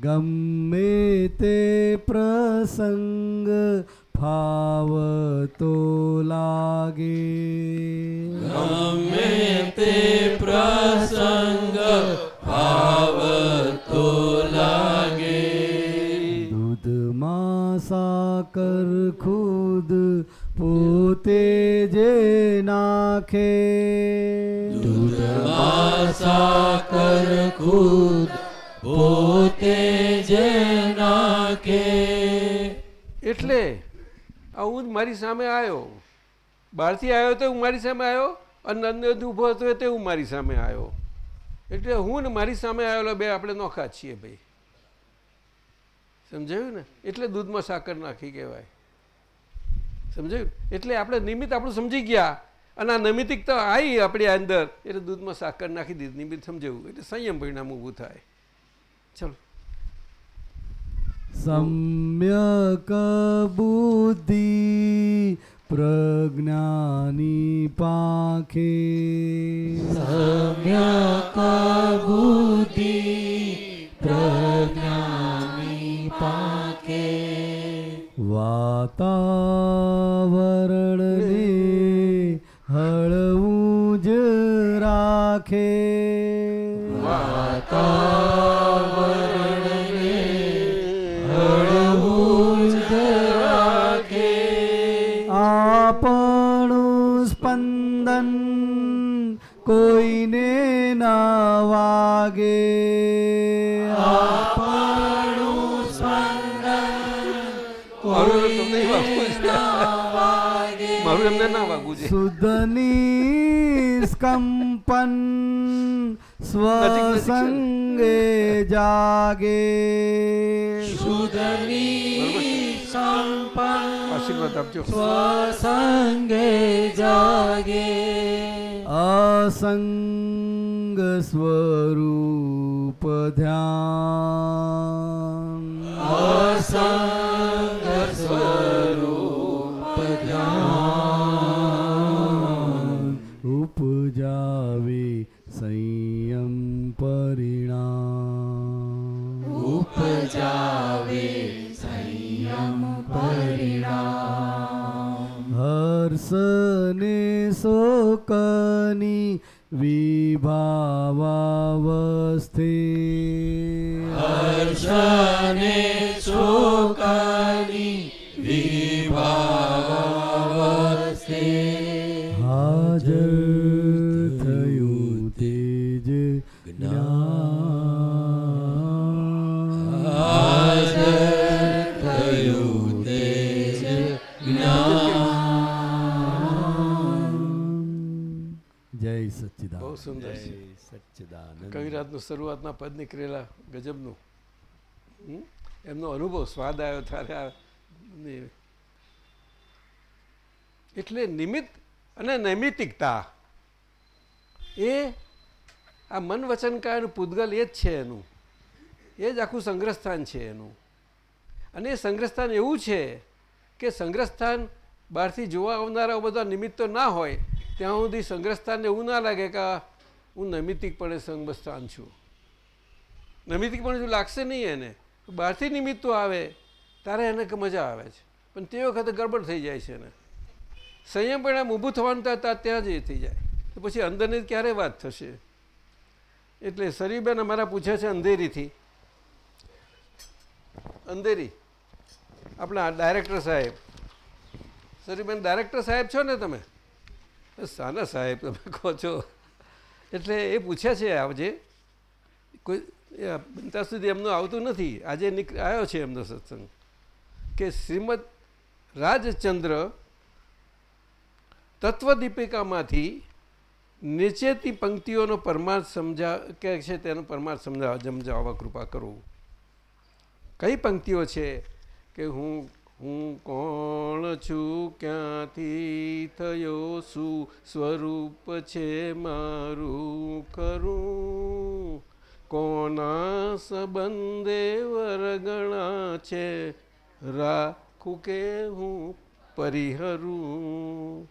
ગમે તે પ્રસંગ ફાવતો લાગે ગમે તે પ્રસંગ ભાવતો લાગે દૂધમાં સાકર ખુદ પોતે જે નાખે દૂધમાં સાકર ખુદ પોતે જે નાખે એટલે હું મારી સામે આવ્યો. બહારથી આવ્યો તો હું મારી સામે આવ્યો અને અંદરથી ઊભો હતો તે હું મારી સામે આવ્યો. એટલે હું ને મારી સામે આવેલો બે આપણે નોખા છીએ ભાઈ. સમજાયું ને? એટલે દૂધમાં સાકર નાખી કહેવાય. સમજાયું? એટલે આપણે નિમિત્ત આપણું સમજી ગયા. અને આ નૈમિતિકતા આવી આપણી અંદર. એટલે દૂધમાં સાકર નાખી દીધી. નિમિત્ત સમજાવું એટલે સંયમ પરિણામ ઊભું થાય. ચલો. સમ્યક બુદ્ધિ પ્રજ્ઞાની પાખે સમ્યક બુદ્ધિ પ્રજ્ઞાની પાખે વાતાવરણને હળવું જ રાખે વાતાવરણને સ્પંદન કોઈને ના વાગે. આપણું સ્પંદન મારું તમને વાગવું છે મારું એમને ના વાગવું છે શુદ્ધની સ્કંપન સ્વસંગે જાગે. સંપન્ન આશીર્વાદ આપજો સ્વસંગે જાગે અસંગ સ્વરૂપ ધ્યાન અસંગ સ્વરૂપ ધ્યાન ઉપજાવે સંયમ પરિણામ ઉપજાવે હર્ષને શોકની વિભાવાવસ્થે. હર્ષને શોકની વિભાવસ્તે સુંદર છે. સચ્ચિદાનંદ. કવિરાજનું શરૂઆતના પદ નીકળેલા ગજબનું? એમનો અનુભવ સ્વાદ આવ્યો ત્યારે એટલે નિમિત્ત અને નૈમિતિકતા. એ આ મન વચન કાયનું પૂદગલ એ જ છે એનું. એ જ આખું સંગ્રહસ્થાન છે એનું. અને એ સંગ્રહસ્થાન એવું છે કે સંગ્રહસ્થાન બહારથી જોવા આવનારા બધા નિમિત્તો ના હોય ત્યાં સુધી સંગ્રહસ્થાનને એવું ના લાગે કે હું નૈમિતિકપણે સંગ્રહસ્થાન છું. નૈમિતિકપણે શું લાગશે નહીં એને? બહારથી નિમિત્તો આવે ત્યારે એને મજા આવે છે. પણ તે વખતે ગડબડ થઈ જાય છે એને. સંયમ પરિણામ ઊભું થવાનું ત્યાં ત્યાં જ થઈ જાય. તો પછી અંદરની ક્યારે વાત થશે? એટલે સરીબેન અમારા પૂછે છે અંધેરીથી. અંધેરી, આપણા ડાયરેક્ટર સાહેબ. સરીબેન, ડાયરેક્ટર સાહેબ છો ને તમે? સાના સાહેબ, તમે કહો છો. એટલે એ પૂછે છે આવજે કોઈ બનતા સુધી એમનું આવતું નથી. આજે નીકળ આવ્યો છે એમનો સત્સંગ. કે શ્રીમદ રાજચંદ્ર તત્વદીપિકામાંથી નીચેથી પંક્તિઓનો પરમાર્થ સમજા, કે છે તેનો પરમાર્થ સમજાવવા સમજાવવા કૃપા કરું. કઈ પંક્તિઓ છે કે હું હું કોણ છું? ક્યાંથી થયો? શું સ્વરૂપ છે મારું? ખરું? કોના સંબંધે વરગણા છે? રાખું કે હું પરિહરું?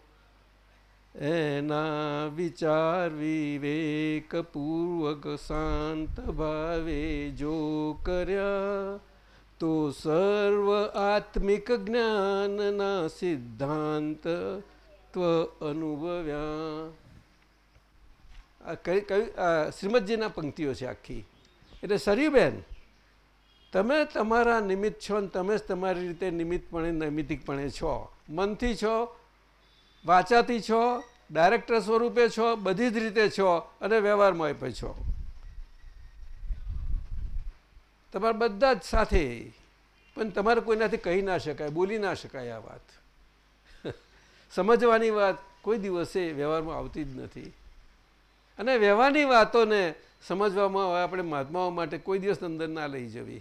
એના વિચાર વિવેકપૂર્વક શાંત ભાવે જો કર્યા તો સર્વ આત્મિક જ્ઞાનના સિદ્ધાંત ત્વ અનુભવ્યા આ કઈ કઈ આ શ્રીમદજીના પંક્તિઓ છે આખી. એટલે સરીબેન, તમે તમારા નિમિત્ત છો ને તમે જ તમારી રીતે નિમિત્તપણે નૈમિતિકપણે છો. મનથી છો, વાચાથી છો, ડાયરેક્ટર સ્વરૂપે છો, બધી જ રીતે છો અને વ્યવહારમાં પણ છો. તમારા બધા જ સાથે. પણ તમારે કોઈનાથી કહી ના શકાય, બોલી ના શકાય આ વાત. સમજવાની વાત કોઈ દિવસે વ્યવહારમાં આવતી જ નથી. અને વ્યવહારની વાતોને સમજવામાં આપણે મહાત્માઓ માટે કોઈ દિવસ અંદર ના લઈ જવી.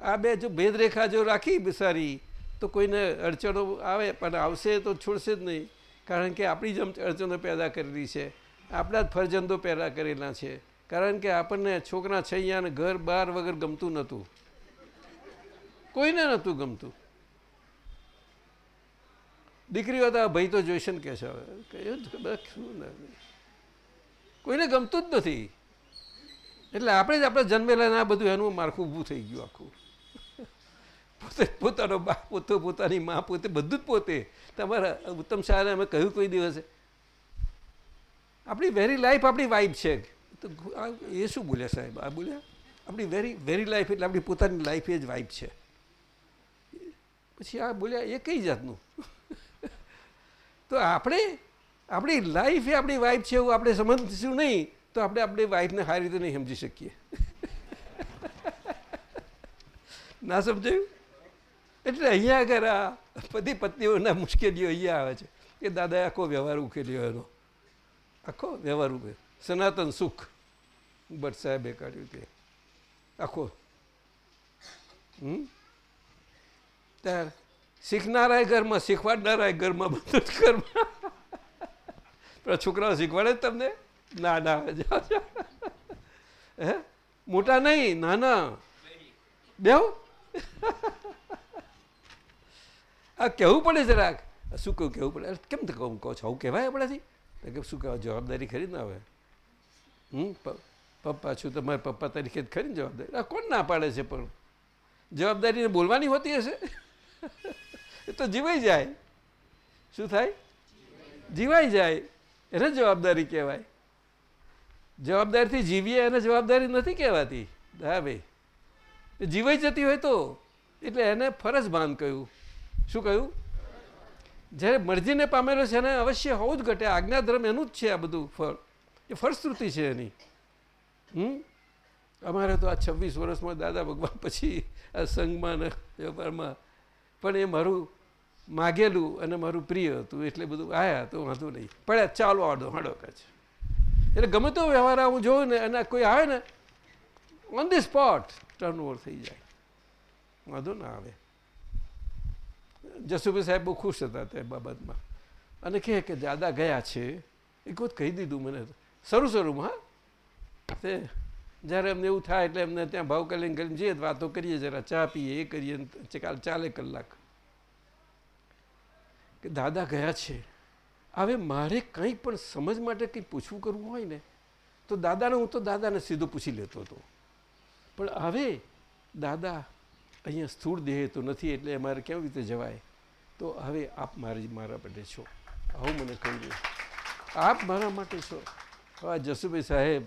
આ બે જો ભેદરેખા જો રાખી બિસારી, તો કોઈને અડચણો આવે, પણ આવશે તો છોડશે જ નહીં. કારણ કે આપણી જ અડચણો પેદા કરેલી છે. આપણા જ ફરજંદો પેદા કરેલા છે. કારણ કે આપણને છોકરા છૈયાને ઘર બહાર વગર ગમતું નહોતું. કોઈને નહોતું ગમતું. દીકરીઓ તો ભાઈ તો જોઈશે ને કે છે હવે. કહ્યું ને. કોઈને ગમતું જ નથી. એટલે આપણે જ આપણે જન્મેલા આ બધું એનું માળખું ઊભું થઈ ગયું આખું. પોતે પોતાનો બા પોતે પોતાની મા, પોતે બધું જ પોતે. તમારા ઉત્તમ શાહને અમે કહ્યું કોઈ દિવસે. આપણી વેરી લાઈફ આપણી વાઈફ છે. તો આ એ શું બોલ્યા સાહેબ? આ બોલ્યા? આપણી વેરી વેરી લાઈફ એટલે આપણી પોતાની લાઈફ એ જ વાઈફ છે. પછી આ બોલ્યા એ કઈ જાતનું? [laughs] તો આપણે, આપણી લાઈફ એ આપણી વાઈફ છે એવું આપણે સમજીશું નહીં, તો આપણે આપણી વાઈફને સારી રીતે નહીં સમજી શકીએ. [laughs] ના સમજાયું? એટલે અહીંયા આગળ આ પતિ પત્નીઓના મુશ્કેલીઓ અહીંયા આવે છે. કે દાદાએ આખો વ્યવહાર ઉકેલ્યો એનો. આખો વ્યવહાર ઉકે સનાતન સુખ. ભટ્ટ સાહેબે કાઢ્યું તે આખો. હમ? ત્યારે શીખનારાય ઘરમાં, શીખવાડનારાય ઘરમાં બધું જ ઘરમાં. છોકરાઓ શીખવાડે જ તમને? ના ના. હે? મોટા નહીં, નાના. બેવ આ કહેવું પડે જરાક. શું કહું, કહેવું પડે? કેમ તો કહું, કહો છો, આવું કહેવાય આપણાથી? શું કહેવાય, જવાબદારી ખરી ના હવે. હમ? પપ્પા છું તમારા પપ્પા તરીકે જ ખરી જવાબદારી? આ કોણ ના પાડે છે પણ? જવાબદારીને બોલવાની હોતી હશે? [laughs] એ તો જીવાઈ જાય. શું થાય? જીવાઈ જાય. એને જવાબદારી કહેવાય. જવાબદારીથી જીવીએ એને જવાબદારી નથી કહેવાતી. હા ભાઈ. જીવાઈ જતી હોય તો. એટલે એને ફરજ ભાન કહ્યું. શું કહ્યું? જ્યારે મરજીને પામેલો છે એને અવશ્ય હોવું જ ઘટે. આજ્ઞાધર્મ એનું જ છે આ બધું ફળ. એ ફળશ્રુતિ છે એની. હમ? અમારે તો આ છવ્વીસ વર્ષમાં દાદા ભગવાન પછી આ સંઘમાં ને વેપારમાં. પણ એ મારું માગેલું અને મારું પ્રિય હતું, એટલે બધું આયા તો વાંધો નહીં. પડ્યા ચાલો આડો, હાડો કચ્છ એટલે ગમે તો વ્યવહાર હું જોઉં ને, અને કોઈ આવે ને on the spot turn over થઈ જાય. વાંધો ના આવે. જસુભાઈ સાહેબ બહુ ખુશ હતા તે બાબતમાં. અને કહે કે દાદા ગયા છે. એ કોઈ કહી દીધું મને. શરૂ શરૂમાં તે જ્યારે એમને એવું થાય એટલે એમને ત્યાં ભાવ કલ્યાણ કરીને જઈએ વાતો કરીએ, જરા ચા પીએ, એ કરીએ કાલ ચાલે કલાક. કે દાદા ગયા છે. હવે મારે કંઈ પણ સમજ માટે કંઈ પૂછવું કરવું હોય ને, તો દાદાને હું તો દાદાને સીધું પૂછી લેતો હતો. પણ હવે દાદા અહીંયા સ્થૂળ દેહ તો નથી એટલે અમારે કેવી રીતે જવાય? તો હવે આપ મારી, મારા માટે છો. આવું મને કહી દે. આપ મારા માટે છો. હવે જસુભાઈ સાહેબ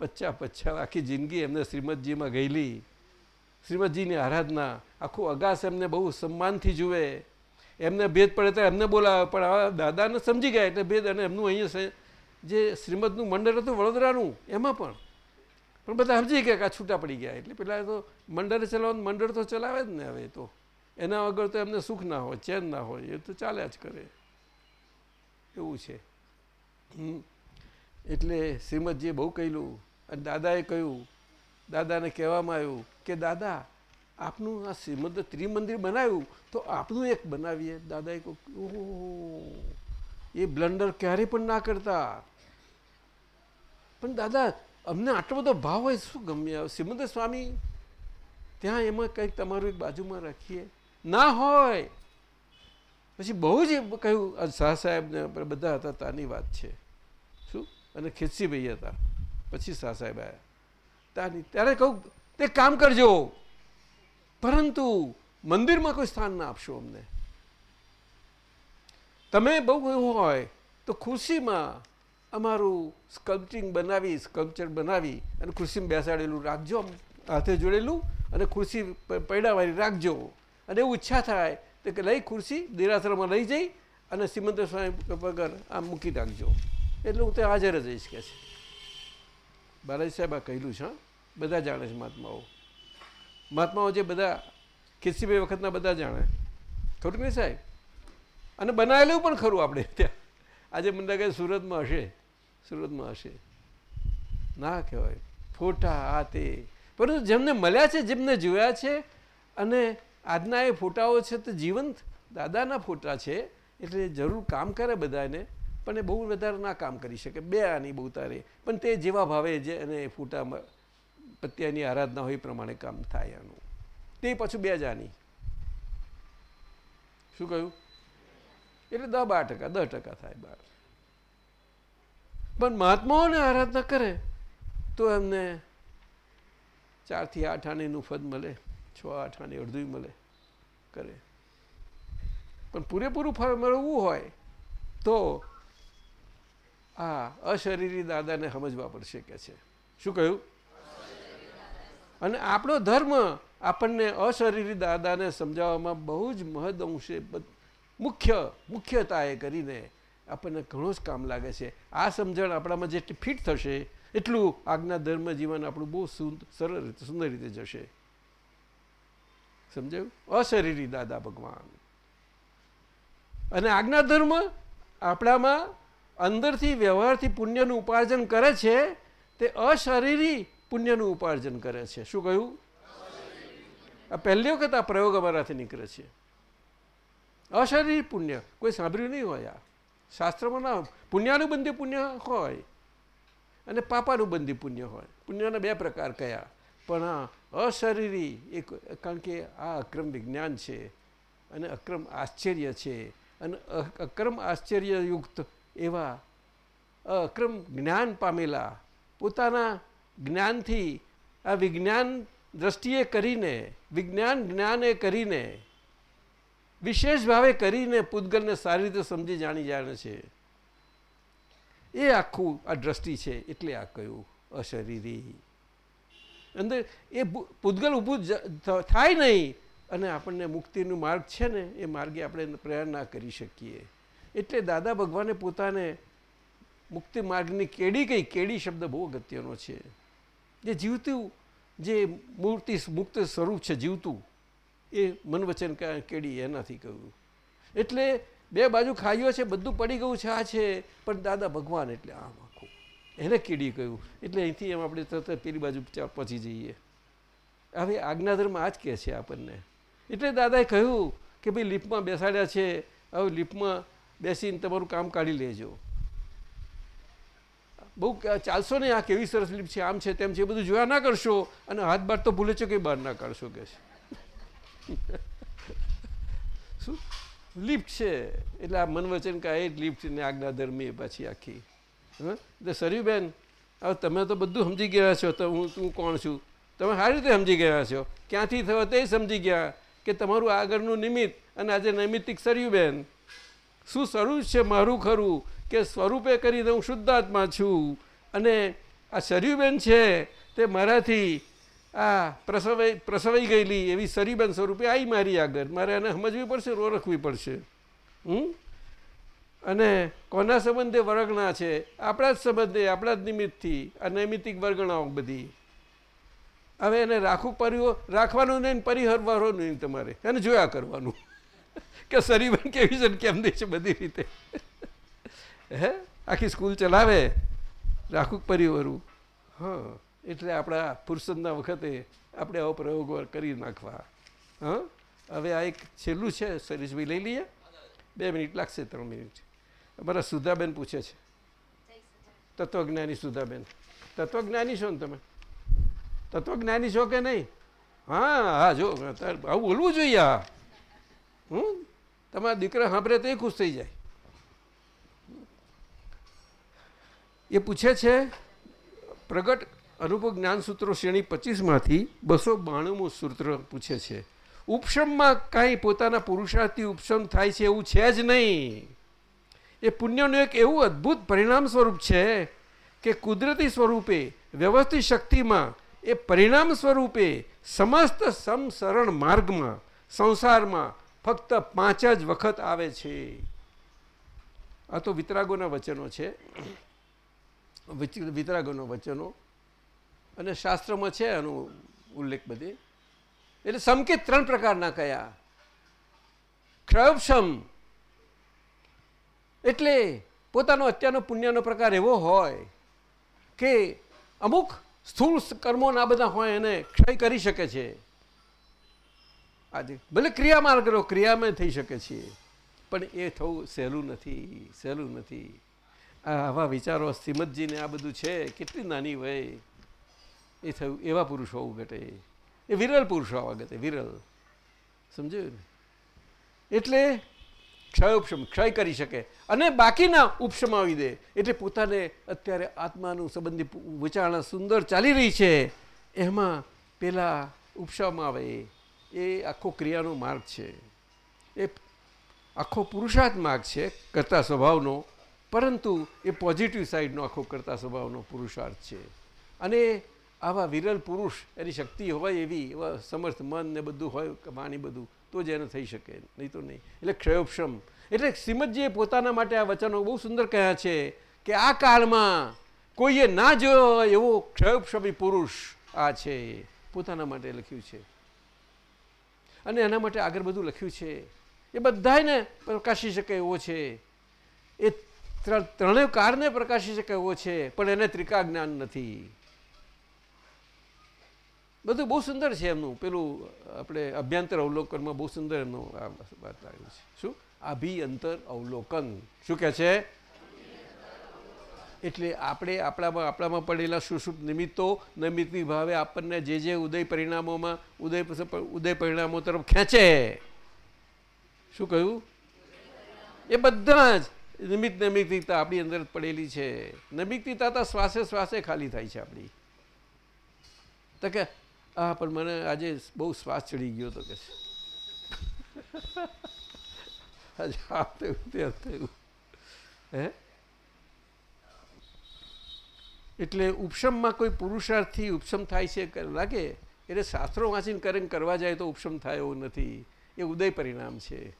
પચ્ચા પચ્ચા આખી જિંદગી એમને શ્રીમદજીમાં ગયેલી. શ્રીમદજીની આરાધના આખું અગાસ એમને બહુ સન્માનથી જુએ. એમને ભેદ પડે તો એમને બોલાવે, પણ આ દાદાને સમજી ગયા એટલે ભેદ અને એમનું અહીંયા જે શ્રીમદનું મંડળ હતું વડોદરાનું, એમાં પણ. પણ બધા સમજી ગયા કે આ છૂટા પડી ગયા એટલે પેલા તો મંડળે ચલાવવાનું, મંડળ તો ચલાવે જ ને હવે તો. એના વગર તો એમને સુખ ના હોય, ચેન ના હોય, એ તો ચાલ્યા જ કરે. એવું છે. એટલે શ્રીમદજીએ બહુ કહેલું અને દાદાએ કહ્યું, દાદાને કહેવામાં આવ્યું કે, દાદા, આપનું આ શ્રીમદ ત્રિમંદિર બનાવ્યું, તો આપનું એક બનાવીએ. દાદાએ કહ્યું, ઓહો, એ બ્લન્ડર ક્યારે પણ ના કરતા. પણ દાદા, અમને આટલો બધો ભાવ હોય શું ગમે શ્રીમંદર સ્વામી, ત્યાં એમાં કંઈક તમારું એક બાજુમાં રાખીએ. ના હોય. પછી બહુ જ કહ્યું શાહ સાહેબને બધા હતા, તાની વાત છે. અને ખીચસીભાઈ હતા. પછી શાહ સાહેબ આવ્યા તાની, ત્યારે કહું, તે કામ કરજો. પરંતુ મંદિરમાં કોઈ સ્થાન ના આપશો અમને. તમે બહુ એવું હોય તો ખુરશીમાં અમારું સ્કલ્પચિંગ બનાવી સ્કલ્પચર બનાવી અને ખુરશીમાં બેસાડેલું રાખજો હાથે જોડેલું અને ખુરશી પૈડાવાળી રાખજો. અને એવું ઈચ્છા થાય તો કે લઈ ખુરશી, દેરાસરમાં લઈ જઈ અને સિમંદર સ્વામી વગર આમ મૂકી રાખજો એટલે હું ત્યાં હાજર જ રહીશ કે છે. બાલાજી સાહેબ આ કહેલું છે બધા જાણે છે મહાત્માઓ. મહાત્માઓ જે બધા કેસીભાઈ વખતના બધા જાણે. ખરું નહીં સાહેબ? અને બનાવેલું પણ ખરું આપણે ત્યાં. આજે મને લાગે સુરતમાં હશે. સુરતમાં હશે. ના કહેવાય. ફોટા આ તે પરંતુ જેમને મળ્યા છે, જેમને જોયા છે, અને આજના એ ફોટાઓ છે તો જીવંત દાદાના ફોટા છે, એટલે જરૂર કામ કરે બધાને. પણ એ બહુ વધારે ના કામ કરી શકે. બે આની બહુ તારે. પણ તે જેવા ભાવે જે અને ફૂટા પ્રત્યેની આરાધના હોય પ્રમાણે કામ થાય એનું તે પાછું બે જાની શું કહ્યું? એટલે દસ બાર ટકા દસ ટકા થાય બાર. પણ મહાત્માઓને આરાધના કરે તો એમને ચારથી આઠ આણીનું ફદ મળે, છ આઠ આણી અડધું મળે, કરે. પણ પૂરેપૂરું ફળ મેળવવું હોય તો આ અશરીરી દાદાને સમજવા પડશે કે છે. શું કહ્યું? અને આપણો ધર્મ આપણને અશરીરી દાદાને સમજાવવામાં બહુ જ મહદઅંશે મુખ્ય, મુખ્યતાએ કરીને આપણને ઘણું જ કામ લાગે છે. આ સમજણ આપણામાં જેટલી ફિટ થશે, એટલું આજ્ઞા ધર્મ જીવન આપણું બહુ સરળ રીતે, સુંદર રીતે જશે. સમજાયું? અશરીરી દાદા ભગવાન. અને આજ્ઞા ધર્મ આપણામાં અંદરથી વ્યવહારથી પુણ્યનું ઉપાર્જન કરે છે, તે અશરીરી પુણ્યનું ઉપાર્જન કરે છે. શું કહ્યું? આ પહેલી વખત આ પ્રયોગ અમારાથી નીકળે છે. અશરીરી પુણ્ય. કોઈ સાંભળ્યું નહીં હોય આ? શાસ્ત્રમાં ના પુણ્યાનુબંધી પુણ્ય હોય અને પાપાનુબંધી પુણ્ય હોય. પુણ્યના બે પ્રકાર કયા? પણ આ અશરીરી એક, કારણ કે આ અક્રમ વિજ્ઞાન છે અને અક્રમ આશ્ચર્ય છે અને અક્રમ આશ્ચર્યયુક્ત એવા અક્રમ જ્ઞાન પામેલા, પોતાના જ્ઞાનથી આ વિજ્ઞાન દ્રષ્ટિએ કરીને, વિજ્ઞાન જ્ઞાને કરીને, વિશેષ ભાવે કરીને પૂતગલને સારી રીતે સમજી જાણી જાણે છે. એ આખું આ દ્રષ્ટિ છે એટલે આ કહ્યું અશરીરી. અંદર એ પૂતગલ ઊભું થાય નહીં અને આપણને મુક્તિનું માર્ગ છે ને, એ માર્ગે આપણે પ્રયાણ ના કરી શકીએ. એટલે દાદા ભગવાને પોતાને મુક્તિ માર્ગની કેડી કઈ? કેડી શબ્દ બહુ અગત્યનો છે. જે જીવતું, જે મૂર્તિ મુક્ત સ્વરૂપ છે જીવતું, એ મન વચન કેડી એનાથી કહ્યું. એટલે બે બાજુ ખાઈઓ છે, બધું પડી ગયું છે, આ છે, પણ દાદા ભગવાન એટલે આમ આખું. એને કીડી કહ્યું. એટલે અહીંથી એમ આપણે તરત પેલી બાજુ પહોંચી જઈએ. હવે આજ્ઞાધર્મ આ જ કહે છે આપણને. એટલે દાદાએ કહ્યું કે ભાઈ લિફ્ટમાં બેસાડ્યા છે. હવે લિફ્ટમાં બેસીને તમારું કામ કાઢી લેજો. બહુ ચાલશો ને આ કેવી સરસ લિફ્ટ છે, આમ છે, તેમ છે બધું જોયા ના કરશો અને હાથ બાર તો ભૂલે છો કે બહાર ના કાઢશો કે [laughs] શું? લિફ્ટ છે. એટલે આ મન વચન કા એ લિફ્ટ ને આજ્ઞા ધર્મી પાછી આખી. હા? એટલે સરયુબેન હવે તમે તો બધું સમજી ગયા છો, તો હું તું કોણ છું? તમે સારી રીતે સમજી ગયા છો. ક્યાંથી થયો તે સમજી ગયા કે તમારું આગળનું નિમિત્ત અને આજે નૈમિત્તિક સરયુબેન શું સ્વરૂપ છે મારું ખરું? કે સ્વરૂપે કરીને હું શુદ્ધાત્મા છું. અને આ શરીબેન છે તે મારાથી આ પ્રસવાઈ પ્રસવાઈ ગયેલી એવી શરીબેન સ્વરૂપે આવી મારી આગળ. મારે એને સમજવી પડશે, ઓળખવી પડશે. હમ? અને કોના સંબંધે વર્ગણા છે? આપણા જ સંબંધે, આપણા જ નિમિત્તથી. આ નૈમિતિક વર્ગણાઓ બધી. હવે એને રાખવું પડ્યું, રાખવાનું નહીં પરિહરવાનું નહીં તમારે. એને જોયા કરવાનું. કે સરીબેન કેવી છે કેમ દે છે બધી રીતે? હે? આખી સ્કૂલ ચલાવે? રાખું પરિવારું? હા, એટલે આપણા પુરુષોત્તમના વખતે આપણે આવો પ્રયોગો કરી નાખવા. હા? હવે આ એક છેલ્લું છે સરીશભાઈ લઈ લઈએ. બે મિનિટ લાગશે, ત્રણ મિનિટ. અમારા સુધાબેન પૂછે છે. તત્વજ્ઞાની સુધાબેન. તત્વજ્ઞાની છો ને તમે? તત્વજ્ઞાની છો કે નહીં? હા હા, જો આવું બોલવું જોઈએ હા હમ? તમારા દીકરા સાંભળે તો એ ખુશ થઈ જાય. એ પૂછે છે, પ્રગટ અનુભવ જ્ઞાન સૂત્રો શ્રેણી પચીસમાંથી બસો બાણુંમું સૂત્ર પૂછે છે, ઉપશમમાં કાંઈ પોતાના પુરુષાર્થથી ઉપશમ થાય છે એવું છે જ નહીં. એ પુણ્યનું એક એવું અદ્ભુત પરિણામ સ્વરૂપ છે કે કુદરતી સ્વરૂપે, વ્યવસ્થિત શક્તિમાં એ પરિણામ સ્વરૂપે સમસ્ત સમસરણ માર્ગમાં, સંસારમાં ફક્ત પાંચ જ વખત આવે છે. આ તો વિતરાગોના વચનો છે. વિતરાગોના વચનો. અને શાસ્ત્રમાં છે આનો ઉલ્લેખ બધે. એટલે સંકેત ત્રણ પ્રકારના કયા? ક્ષયક્ષમ એટલે પોતાનો અત્યારનો પુણ્યનો પ્રકાર એવો હોય કે અમુક સ્થૂળ કર્મોના બધા હોય એને ક્ષય કરી શકે છે. આજે ભલે ક્રિયામાં કરો ક્રિયામાં થઈ શકે છે, પણ એ થવું સહેલું નથી સહેલું નથી. આવા વિચારો શ્રીમદજીને આ બધું છે, કેટલી નાની હોય એ થયું, એવા પુરુષો હોવું ઘટે. એ વિરલ પુરુષો આવા ગતે વિરલ. સમજ્યું એટલે ક્ષય ઉપશમ, ક્ષય કરી શકે. અને બાકીના ઉપશમાવી દે. એટલે પોતાને અત્યારે આત્માનું સંબંધી વિચારણા સુંદર ચાલી રહી છે. એમાં પેલા ઉપશમ આવે. એ આખો ક્રિયાનો માર્ગ છે. એ આખો પુરુષાર્થ માર્ગ છે કરતા સ્વભાવનો, પરંતુ એ પોઝિટિવ સાઈડનો આખો કરતા સ્વભાવનો પુરુષાર્થ છે. અને આવા વિરલ પુરુષ એની શક્તિ હોય એવી, એવા સમર્થ મન ને બધું હોય વાણી બધું, તો જ એને થઈ શકે, નહીં તો નહીં. એટલે ક્ષયોપક્ષમ એટલે શ્રીમદજીએ પોતાના માટે આ વચનો બહુ સુંદર કહ્યા છે કે આ કાળમાં કોઈએ ના જોયો એવો ક્ષયોપક્ષમી પુરુષ આ છે. પોતાના માટે લખ્યું છે. અને એના માટે આગળ બધું લખ્યું છે. એ બધાને પ્રકાશી શકે એવો છે. એ ત્રણેય કારને પ્રકાશી શકે એવો છે, પણ એને ત્રિકા જ્ઞાન નથી. બધું બહુ સુંદર છે એમનું. પેલું આપણે અભ્યંતર અવલોકનમાં બહુ સુંદર એમનું આ વાત આવ્યું છે. શું? અભિયંતર અવલોકન. શું કહે છે? એટલે આપણે આપણામાં આપણામાં પડેલા સુષુપ્ત નિમિત્તો નિમિત્તની ભાવે આપણને જે જે ઉદય પરિણામોમાં ઉદય ઉદય પરિણામો તરફ ખેંચે. શું કહ્યું? એ બધા જ નિમિત્ત નૈમિતિકતા આપણી અંદર પડેલી છે. નૈમિતિકતા તો શ્વાસે શ્વાસે ખાલી થાય છે આપણી. તો કે હા પણ મને આજે બહુ શ્વાસ ચડી ગયો તો કે [laughs] આજે આ થયું તે થયું. હે? એટલે ઉપશમમાં કોઈ પુરુષાર્થથી ઉપશમ થાય છે લાગે? એટલે શાસ્ત્રો વાંચીને કરીને કરવા જાય તો ઉપશમ થાય એવું નથી. એ ઉદય પરિણામ છે.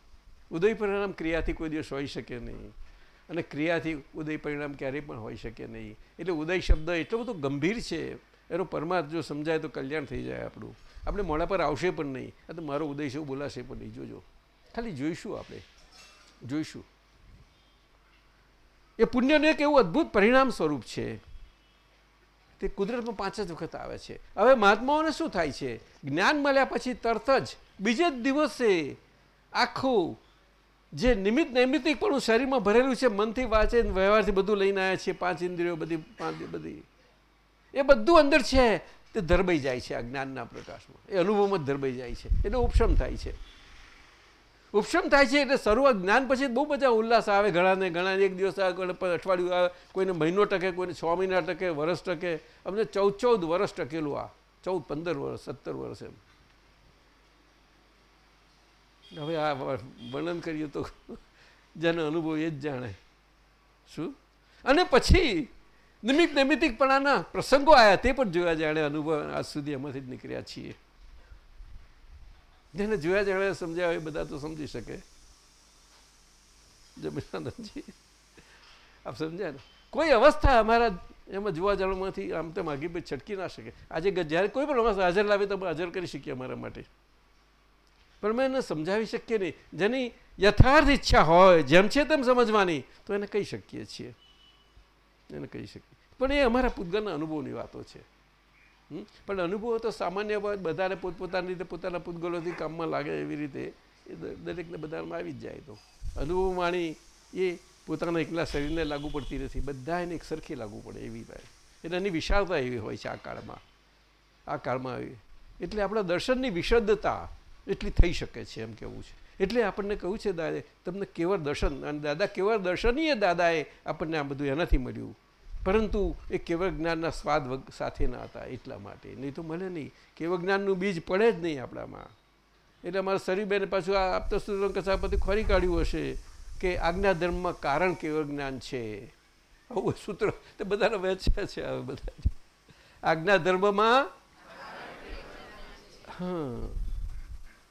ઉદય પરિણામ ક્રિયાથી કોઈ દિવસ હોઈ શકે નહીં. અને ક્રિયાથી ઉદય પરિણામ ક્યારેય પણ હોઈ શકે નહીં. એટલે ઉદય શબ્દ એટલો બધો ગંભીર છે. એનો પરમાર્થ જો સમજાય તો કલ્યાણ થઈ જાય આપણું. આપણે મોડા પર આવશે પણ નહીં. આ તો મારો ઉદય છે, એવું બોલાશે પણ નહીં. જોજો. ખાલી જોઈશું આપણે. જોઈશું. એ પુણ્યનું એક એવું અદ્ભુત પરિણામ સ્વરૂપ છે. તે કુદરતમાં પાંચ જ વખત આવે છે. હવે મહાત્માઓને શું થાય છે? જ્ઞાન મળ્યા પછી તરત જ બીજે જ દિવસે આખું જે નિમિત્ત નૈમિત્તિક પણ શરીરમાં ભરેલું છે, મનથી વાંચે, વ્યવહારથી બધું લઈને આવ્યા છે પાંચ ઇન્દ્રિયો બધી, પાંચ બધી. એ બધું અંદર છે. તે ધરબાઈ જાય છે આ જ્ઞાનના પ્રકાશમાં. એ અનુભવમાં જ ધરબાઈ જાય છે. એટલે ઉપશમ થાય છે. ઉપશમ થાય છે એટલે શરૂઆત જ્ઞાન પછી બહુ બધા ઉલ્લાસ આવે. ઘણાને ઘણા એક દિવસ અઠવાડિયું આવે કોઈને મહિનો ટકે, કોઈને છ મહિના ટકે, વર્ષ ટકે. અમને ચૌદ ચૌદ વર્ષ ટકેલું આ. ચૌદ, પંદર વર્ષ, સત્તર વર્ષ એમ. હવે આ વર્ણન કરીએ તો જેનો અનુભવ એ જ જાણે. શું? અને પછી નિમિત્ત નૈમિતિકપણાના પ્રસંગો આવ્યા તે પણ જોયા જાણે અનુભવ આજ સુધી એમાંથી જ નીકળ્યા છીએ. જેને જોયા જાણે સમજાવે એ બધા તો સમજી શકે. જમીનાનંદજી આપ સમજ્યા ને? કોઈ અવસ્થા અમારા એમાં જોવા જાણવામાંથી આમ તેમ આગી છટકી ના શકે. આજે જ્યારે કોઈ પણ અવસ્થા હાજર લાવે તો હાજર કરી શકીએ અમારા માટે. પણ મેં એને સમજાવી શકીએ નહીં. જેની યથાર્થ ઈચ્છા હોય, જેમ છે તેમ સમજવાની, તો એને કહી શકીએ છીએ. એને કહી શકીએ. પણ એ અમારા પૂતગલના અનુભવની વાતો છે. પણ અનુભવો તો સામાન્ય બધાને પોતપોતાની રીતે પોતાના પૂતગલોથી કામમાં લાગે એવી રીતે, એ દરેકને બધામાં આવી જ જાય તો. અનુભવ માણી એ પોતાના એકલા શરીરને લાગુ પડતી નથી બધા એને એક સરખી લાગુ પડે એવી થાય એટલે એની વિશાળતા એવી હોય છે આ કાળમાં. આ કાળમાં આવી. એટલે આપણા દર્શનની વિશદતા એટલી થઈ શકે છે એમ કેવું છે. એટલે આપણને કહ્યું છે, દાદા, તમને કેવળ દર્શન, અને દાદા કેવળ દર્શનીય દાદાએ આપણને આ બધું એનાથી મળ્યું. પરંતુ એ કેવળ જ્ઞાનના સ્વાદ સાથેના હતા એટલા માટે. નહીં તો મળે નહીં. કેવળ જ્ઞાનનું બીજ પડે જ નહીં આપણામાં. એટલે અમારા શરીરબેન પાછું આ આપતા સૂર્ય કસાપતિ ખોરી કાઢ્યું હશે કે આજ્ઞા ધર્મમાં કારણ કેવળ જ્ઞાન છે. આવું સૂત્ર તે બધાને વહેંચ્યા છે હવે બધા આજ્ઞા ધર્મમાં હા.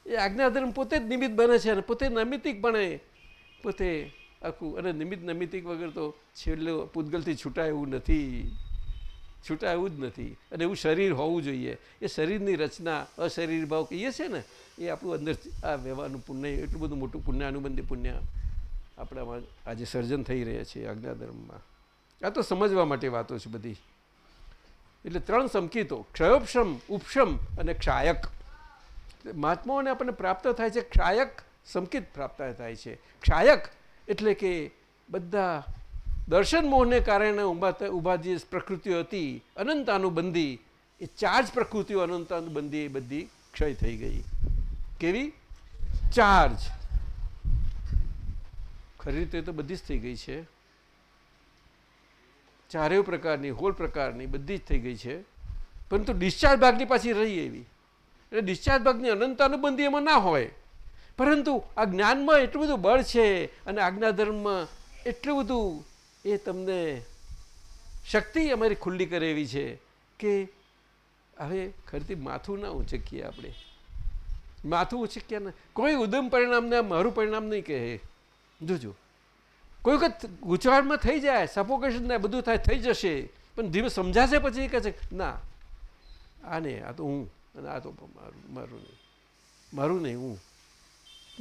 એ આજ્ઞાધર્મ પોતે જ નિમિત્ત બને છે અને પોતે નૈમિતિક બને પોતે આખું અને નિમિત્ત નિમિત્તિક વગર તો છેલ્લે પૂતગલથી છૂટાય એવું નથી. છૂટાય એવું જ નથી. અને એવું શરીર હોવું જોઈએ. એ શરીરની રચના, અશરીર ભાવ કહીએ છીએ ને, એ આપણું અંદર આ વ્યવહારનું પુણ્ય, એટલું બધું મોટું પુણ્ય અનુબંધી પુણ્ય આપણામાં આજે સર્જન થઈ રહ્યા છે આજ્ઞાધર્મમાં. આ તો સમજવા માટે વાતો છે બધી. એટલે ત્રણ સંકેતો ક્ષયોપશમ, ઉપશમ અને ક્ષાયક. મહાત્માઓને આપણને પ્રાપ્ત થાય છે ક્ષાયક સંકેત પ્રાપ્ત થાય છે. ક્ષાયક એટલે કે બધા દર્શન મોહને કારણે ઊભા ઊભા જે પ્રકૃતિઓ હતી, અનંતાનુબંધી, એ ચાર જ પ્રકૃતિઓ અનંતાનુબંધી એ બધી ક્ષય થઈ ગઈ. કેવી? ચાર્જ ખરી રીતે તો બધી જ થઈ ગઈ છે. ચારેય પ્રકારની, હોલ પ્રકારની બધી જ થઈ ગઈ છે. પરંતુ ડિસ્ચાર્જ ભાગની પાછી રહી એવી. એટલે ડિસ્ચાર્જ ભાગની અનંતાનુબંધી એમાં ના હોય. પરંતુ આ જ્ઞાનમાં એટલું બધું બળ છે અને આજ્ઞાધર્મમાં એટલું બધું એ તમને શક્તિ અમારી ખુલ્લી કરે એવી છે કે હવે ખરીથી માથું ના ઉંચકીએ આપણે. માથું ઉચક્યા ને કોઈ ઉદમ પરિણામને મારું પરિણામ નહીં કહે. જોજો. કોઈ વખત ગુચવાડમાં થઈ જાય સફોકેશન ને બધું થાય, થઈ જશે, પણ ધીમે સમજાશે પછી કહે છે, ના આ નહીં આ તો હું અને આ તો મારું મારું નહીં. મારું નહીં, હું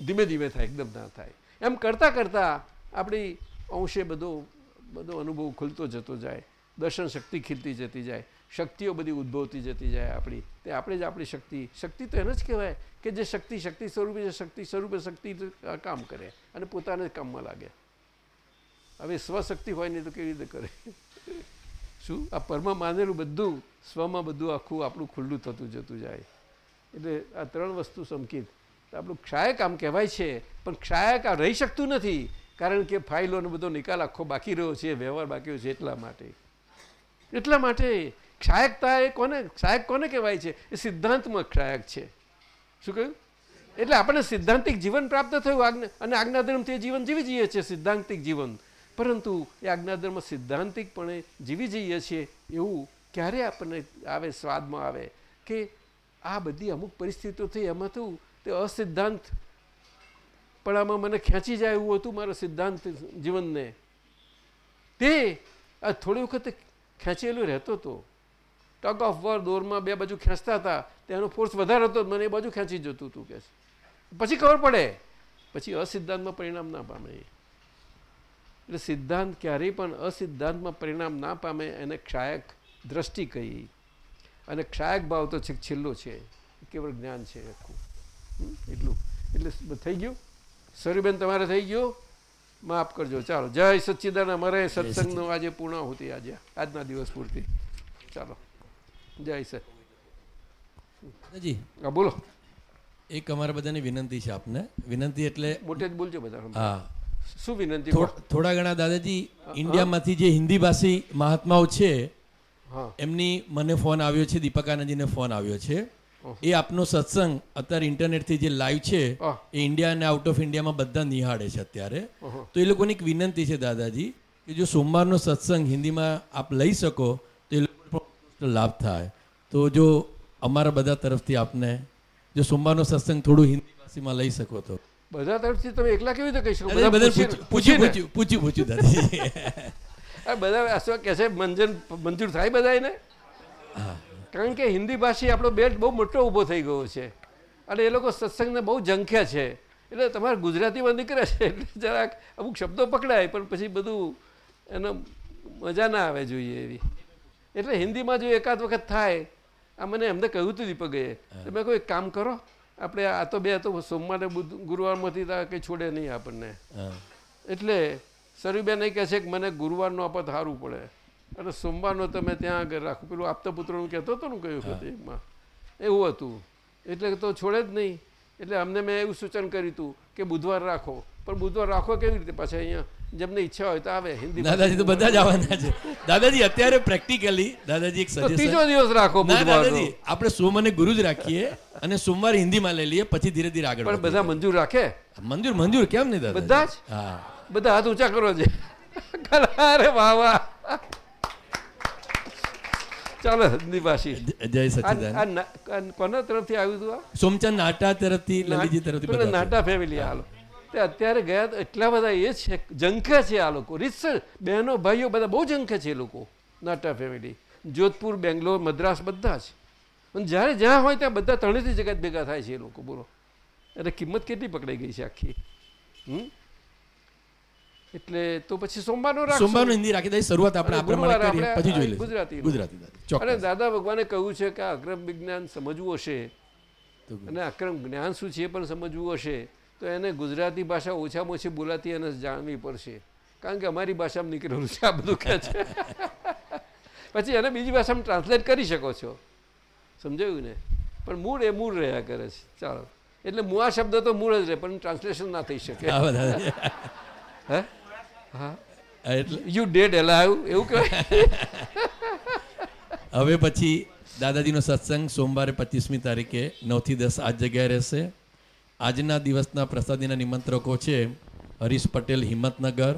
ધીમે ધીમે થાય, એકદમ ના થાય. એમ કરતાં કરતાં આપણી અંશે બધો બધો અનુભવ ખુલતો જતો જાય, દર્શન શક્તિ ખીલતી જતી જાય, શક્તિઓ બધી ઉદ્ભવતી જતી જાય આપણી. તે આપણે જ આપણી શક્તિ શક્તિ તો એને જ કહેવાય કે જે શક્તિ શક્તિ સ્વરૂપે છે, શક્તિ સ્વરૂપે શક્તિ કામ કરે અને પોતાને જ કામમાં લાગે. હવે સ્વશક્તિ હોય નહીં તો કેવી રીતે કરે? શું? આ પરમાં માનેલું બધું, સ્વમાં બધું આખું આપણું ખુલ્લું થતું જતું જાય. એટલે આ ત્રણ વસ્તુ સમકીત આપણું ક્ષાયક આમ કહેવાય છે, પણ ક્ષાયક આ રહી શકતું નથી, કારણ કે ફાઇલોનો બધો નિકાલ આખો બાકી રહ્યો છે, વ્યવહાર બાકી છે, એટલા માટે. એટલા માટે ક્ષાયકતા એ કોને, ક્ષાયક કોને કહેવાય છે? એ સિદ્ધાંતમાં ક્ષાયક છે. શું કહ્યું? એટલે આપણને સિદ્ધાંતિક જીવન પ્રાપ્ત થયું, આજ્ઞા, અને આજ્ઞાધર્મથી જીવન જીવી જઈએ છીએ, સિદ્ધાંતિક જીવન. પરંતુ એ આજ્ઞાધર્મ સિદ્ધાંતિકપણે જીવી જઈએ છીએ, એવું ક્યારે આપણને આવે, સ્વાદમાં આવે કે આ બધી અમુક પરિસ્થિતિઓ થઈ એમાં તો તે અસિદ્ધાંત. પણ આમાં મને ખેંચી જાય એવું હતું મારા સિદ્ધાંત જીવનને. તે આ થોડી વખત ખેંચેલું રહેતો હતો ટગ ઓફ વર દોરમાં બે બાજુ ખેંચતા હતા તેનો ફોર્સ વધારે હતો, મને એ બાજુ ખેંચી જતું હતું કે પછી ખબર પડે. પછી અસિદ્ધાંતમાં પરિણામ ના પામે. એટલે સિદ્ધાંત ક્યારેય પણ અસિદ્ધાંતમાં પરિણામ ના પામે એને ક્ષાયક દ્રષ્ટિ કહી. અને ક્ષાયક ભાવ તો છેક છેલ્લો છે. કેવળ જ્ઞાન છે આખું? એટલું. એટલે થઈ ગયું? સરુબેન તમારે થઈ ગયું? માફ કરજો. ચાલો. જય સચ્ચિદાન અમારે સત્સંગનું આજે પૂર્ણાહુતિ આજે. આજના દિવસ પૂરતી. ચાલો. જય સચ હા બોલો. એક અમારા બધાની વિનંતી છે આપને. વિનંતી એટલે મોટે જ બોલજો બધા હા. શું વિનંતી? થોડા ઘણા દાદાજી ઇન્ડિયામાંથી જે હિન્દી ભાષી મહાત્માઓ છે એમની મને ફોન આવ્યો છે દીપકાનંદજીને ફોન આવ્યો છે. એ આપનો સત્સંગ અત્યારે ઇન્ટરનેટથી જે લાઈવ છે એ ઇન્ડિયા અને આઉટ ઓફ ઇન્ડિયામાં બધા નિહાળે છે અત્યારે. તો એ લોકોની એક વિનંતી છે દાદાજી કે જો સોમવારનો સત્સંગ હિન્દીમાં આપ લઈ શકો તો એ લોકો લાભ થાય. તો જો અમારા બધા તરફથી આપને જો સોમવારનો સત્સંગ થોડું હિન્દી ભાષીમાં લઈ શકો તો. બધા તરફથી તમે એકલા કેવી રીતે કહી શકો? બધા બધા પૂછ્યું પૂછ્યું પૂછ્યું પૂછ્યું દાદાજી. [laughs] બધા કહે છે મંજન મંજૂર થાય બધાને કારણ કે હિન્દી ભાષી આપણો બેટ બહુ મોટો ઊભો થઈ ગયો છે. અને એ લોકો સત્સંગને બહુ ઝંખ્યા છે. એટલે તમારે ગુજરાતીમાં નીકળે છે એટલે જરાક અમુક શબ્દો પકડાય પણ પછી બધું એનો મજા ના આવે જોઈએ એવી. એટલે હિન્દીમાં જો એકાદ વખત થાય આ મને એમને કહ્યું હતું દીપકે તમે કોઈ કામ કરો આપણે આ તો બે તો સોમવારે બુધ ગુરુવારમાંથી કંઈ છોડે નહીં આપણને. એટલે સરુબેન એ કહે છે કે મને ગુરુવારનો આપત સારું પડે. અને સોમવારનો તમે ત્યાં આગળ રાખો. પેલું આપતા પુત્રનું કહેતો હતો ને કયું વખત એકમાં એવું હતું. એટલે તો છોડે જ નહીં. એટલે અમને મેં એવું સૂચન કર્યું હતું કે બુધવાર રાખો. પણ બુધવાર રાખો કેવી રીતે? પાછા અહીંયા જેમને ઈચ્છા હોય તો આવે. હિન્દી દાદાજી તો બધા જ આવવાના છે. દાદાજી અત્યારે પ્રેક્ટિકલી દાદાજી એક ત્રીજો દિવસ રાખો દાદાજી આપણે સોમ અને ગુરુ જ રાખીએ અને સોમવાર હિન્દીમાં લઈ લઈએ પછી ધીરે ધીરે આગળ પણ બધા મંજૂર રાખે? મંજૂર મંજૂર કેમ નહીં દાદા બધા જ? હા. બધા હાથ ઊંચા કરો છે. અરે [laughs] વાહ વાહ. ચાલો ભાષી જય સચિદાન કોના તરફથી આવ્યું હતું આ? સોમચંદ નાટા તરફથી લલિતજી તરફથી છે. નાટા ફેમિલી હાલો તે અત્યારે ગયા તો એટલા બધા એ છે જંખે છે આ લોકો. રીતસર બહેનો ભાઈઓ બધા બહુ જંખે છે એ લોકો નાટા ફેમિલી જોધપુર બેંગ્લોર મદ્રાસ બધા જ અને જ્યારે જ્યાં હોય ત્યાં બધા ત્રણેથી જગત ભેગા થાય છે એ લોકો બોલો. એટલે કિંમત કેટલી પકડાઈ ગઈ છે આખી? હમ? એટલે તો પછી સોમવારનો રાખ સોમવારનો હિન્દી રાખી દઈ શરૂઆત આપણે આ અને પ્રમાણે કરીએ પછી જોઈ લઈએ ગુજરાતી ગુજરાતી દાદા અને દાદા ભગવાને કહ્યું છે કે અક્રમ વિજ્ઞાન સમજવું હશે અને અક્રમ જ્ઞાન શું છે એ પણ સમજવું હશે તો એને ગુજરાતી ભાષા ઓછામાં ઓછી બોલાતી એને જાણવી પડશે. કારણ કે અમારી ભાષામાં નીકળેલું છે આ બધું કહે છે. [laughs] પછી એને બીજી ભાષામાં ટ્રાન્સલેટ કરી શકો છો. સમજાયું ને? પણ મૂળ એ મૂળ રહ્યા કરે છે. ચાલો. એટલે મૂળ શબ્દ તો મૂળ જ રહે પણ ટ્રાન્સલેશન ના થઈ શકે. હે? યુ ડેડ એલાવ એવું કહેવાય? [laughs] હવે પછી દાદાજીનો સત્સંગ સોમવારે પચીસમી તારીખે નવથી દસ આ જગ્યાએ રહેશે. આજના દિવસના પ્રસાદીના નિમંત્રકો છે હરીશ પટેલ હિંમતનગર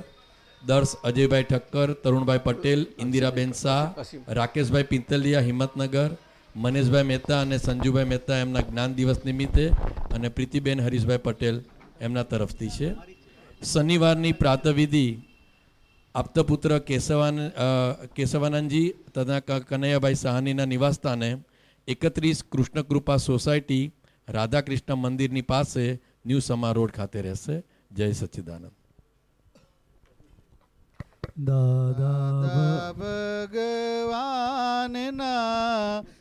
દર્શ અજયભાઈ ઠક્કર તરુણભાઈ પટેલ ઇન્દિરાબેન શાહ રાકેશભાઈ પિંતલિયા હિંમતનગર મનેશભાઈ મહેતા અને સંજુભાઈ મહેતા એમના જ્ઞાન દિવસ નિમિત્તે અને પ્રીતિબેન હરીશભાઈ પટેલ એમના તરફથી છે. શનિવારની પ્રાતવિધિ આપતપુત્ર કેશવાન કેશવાનંદજી તથા કનૈયાભાઈ સાહાનીના નિવાસસ્થાને એકત્રીસ કૃષ્ણકૃપા સોસાયટી રાધાકૃષ્ણ મંદિરની પાસે ન્યૂ સમા રોડ ખાતે રહેશે. જય સચ્ચિદાનંદ. દાદા ભગવાનના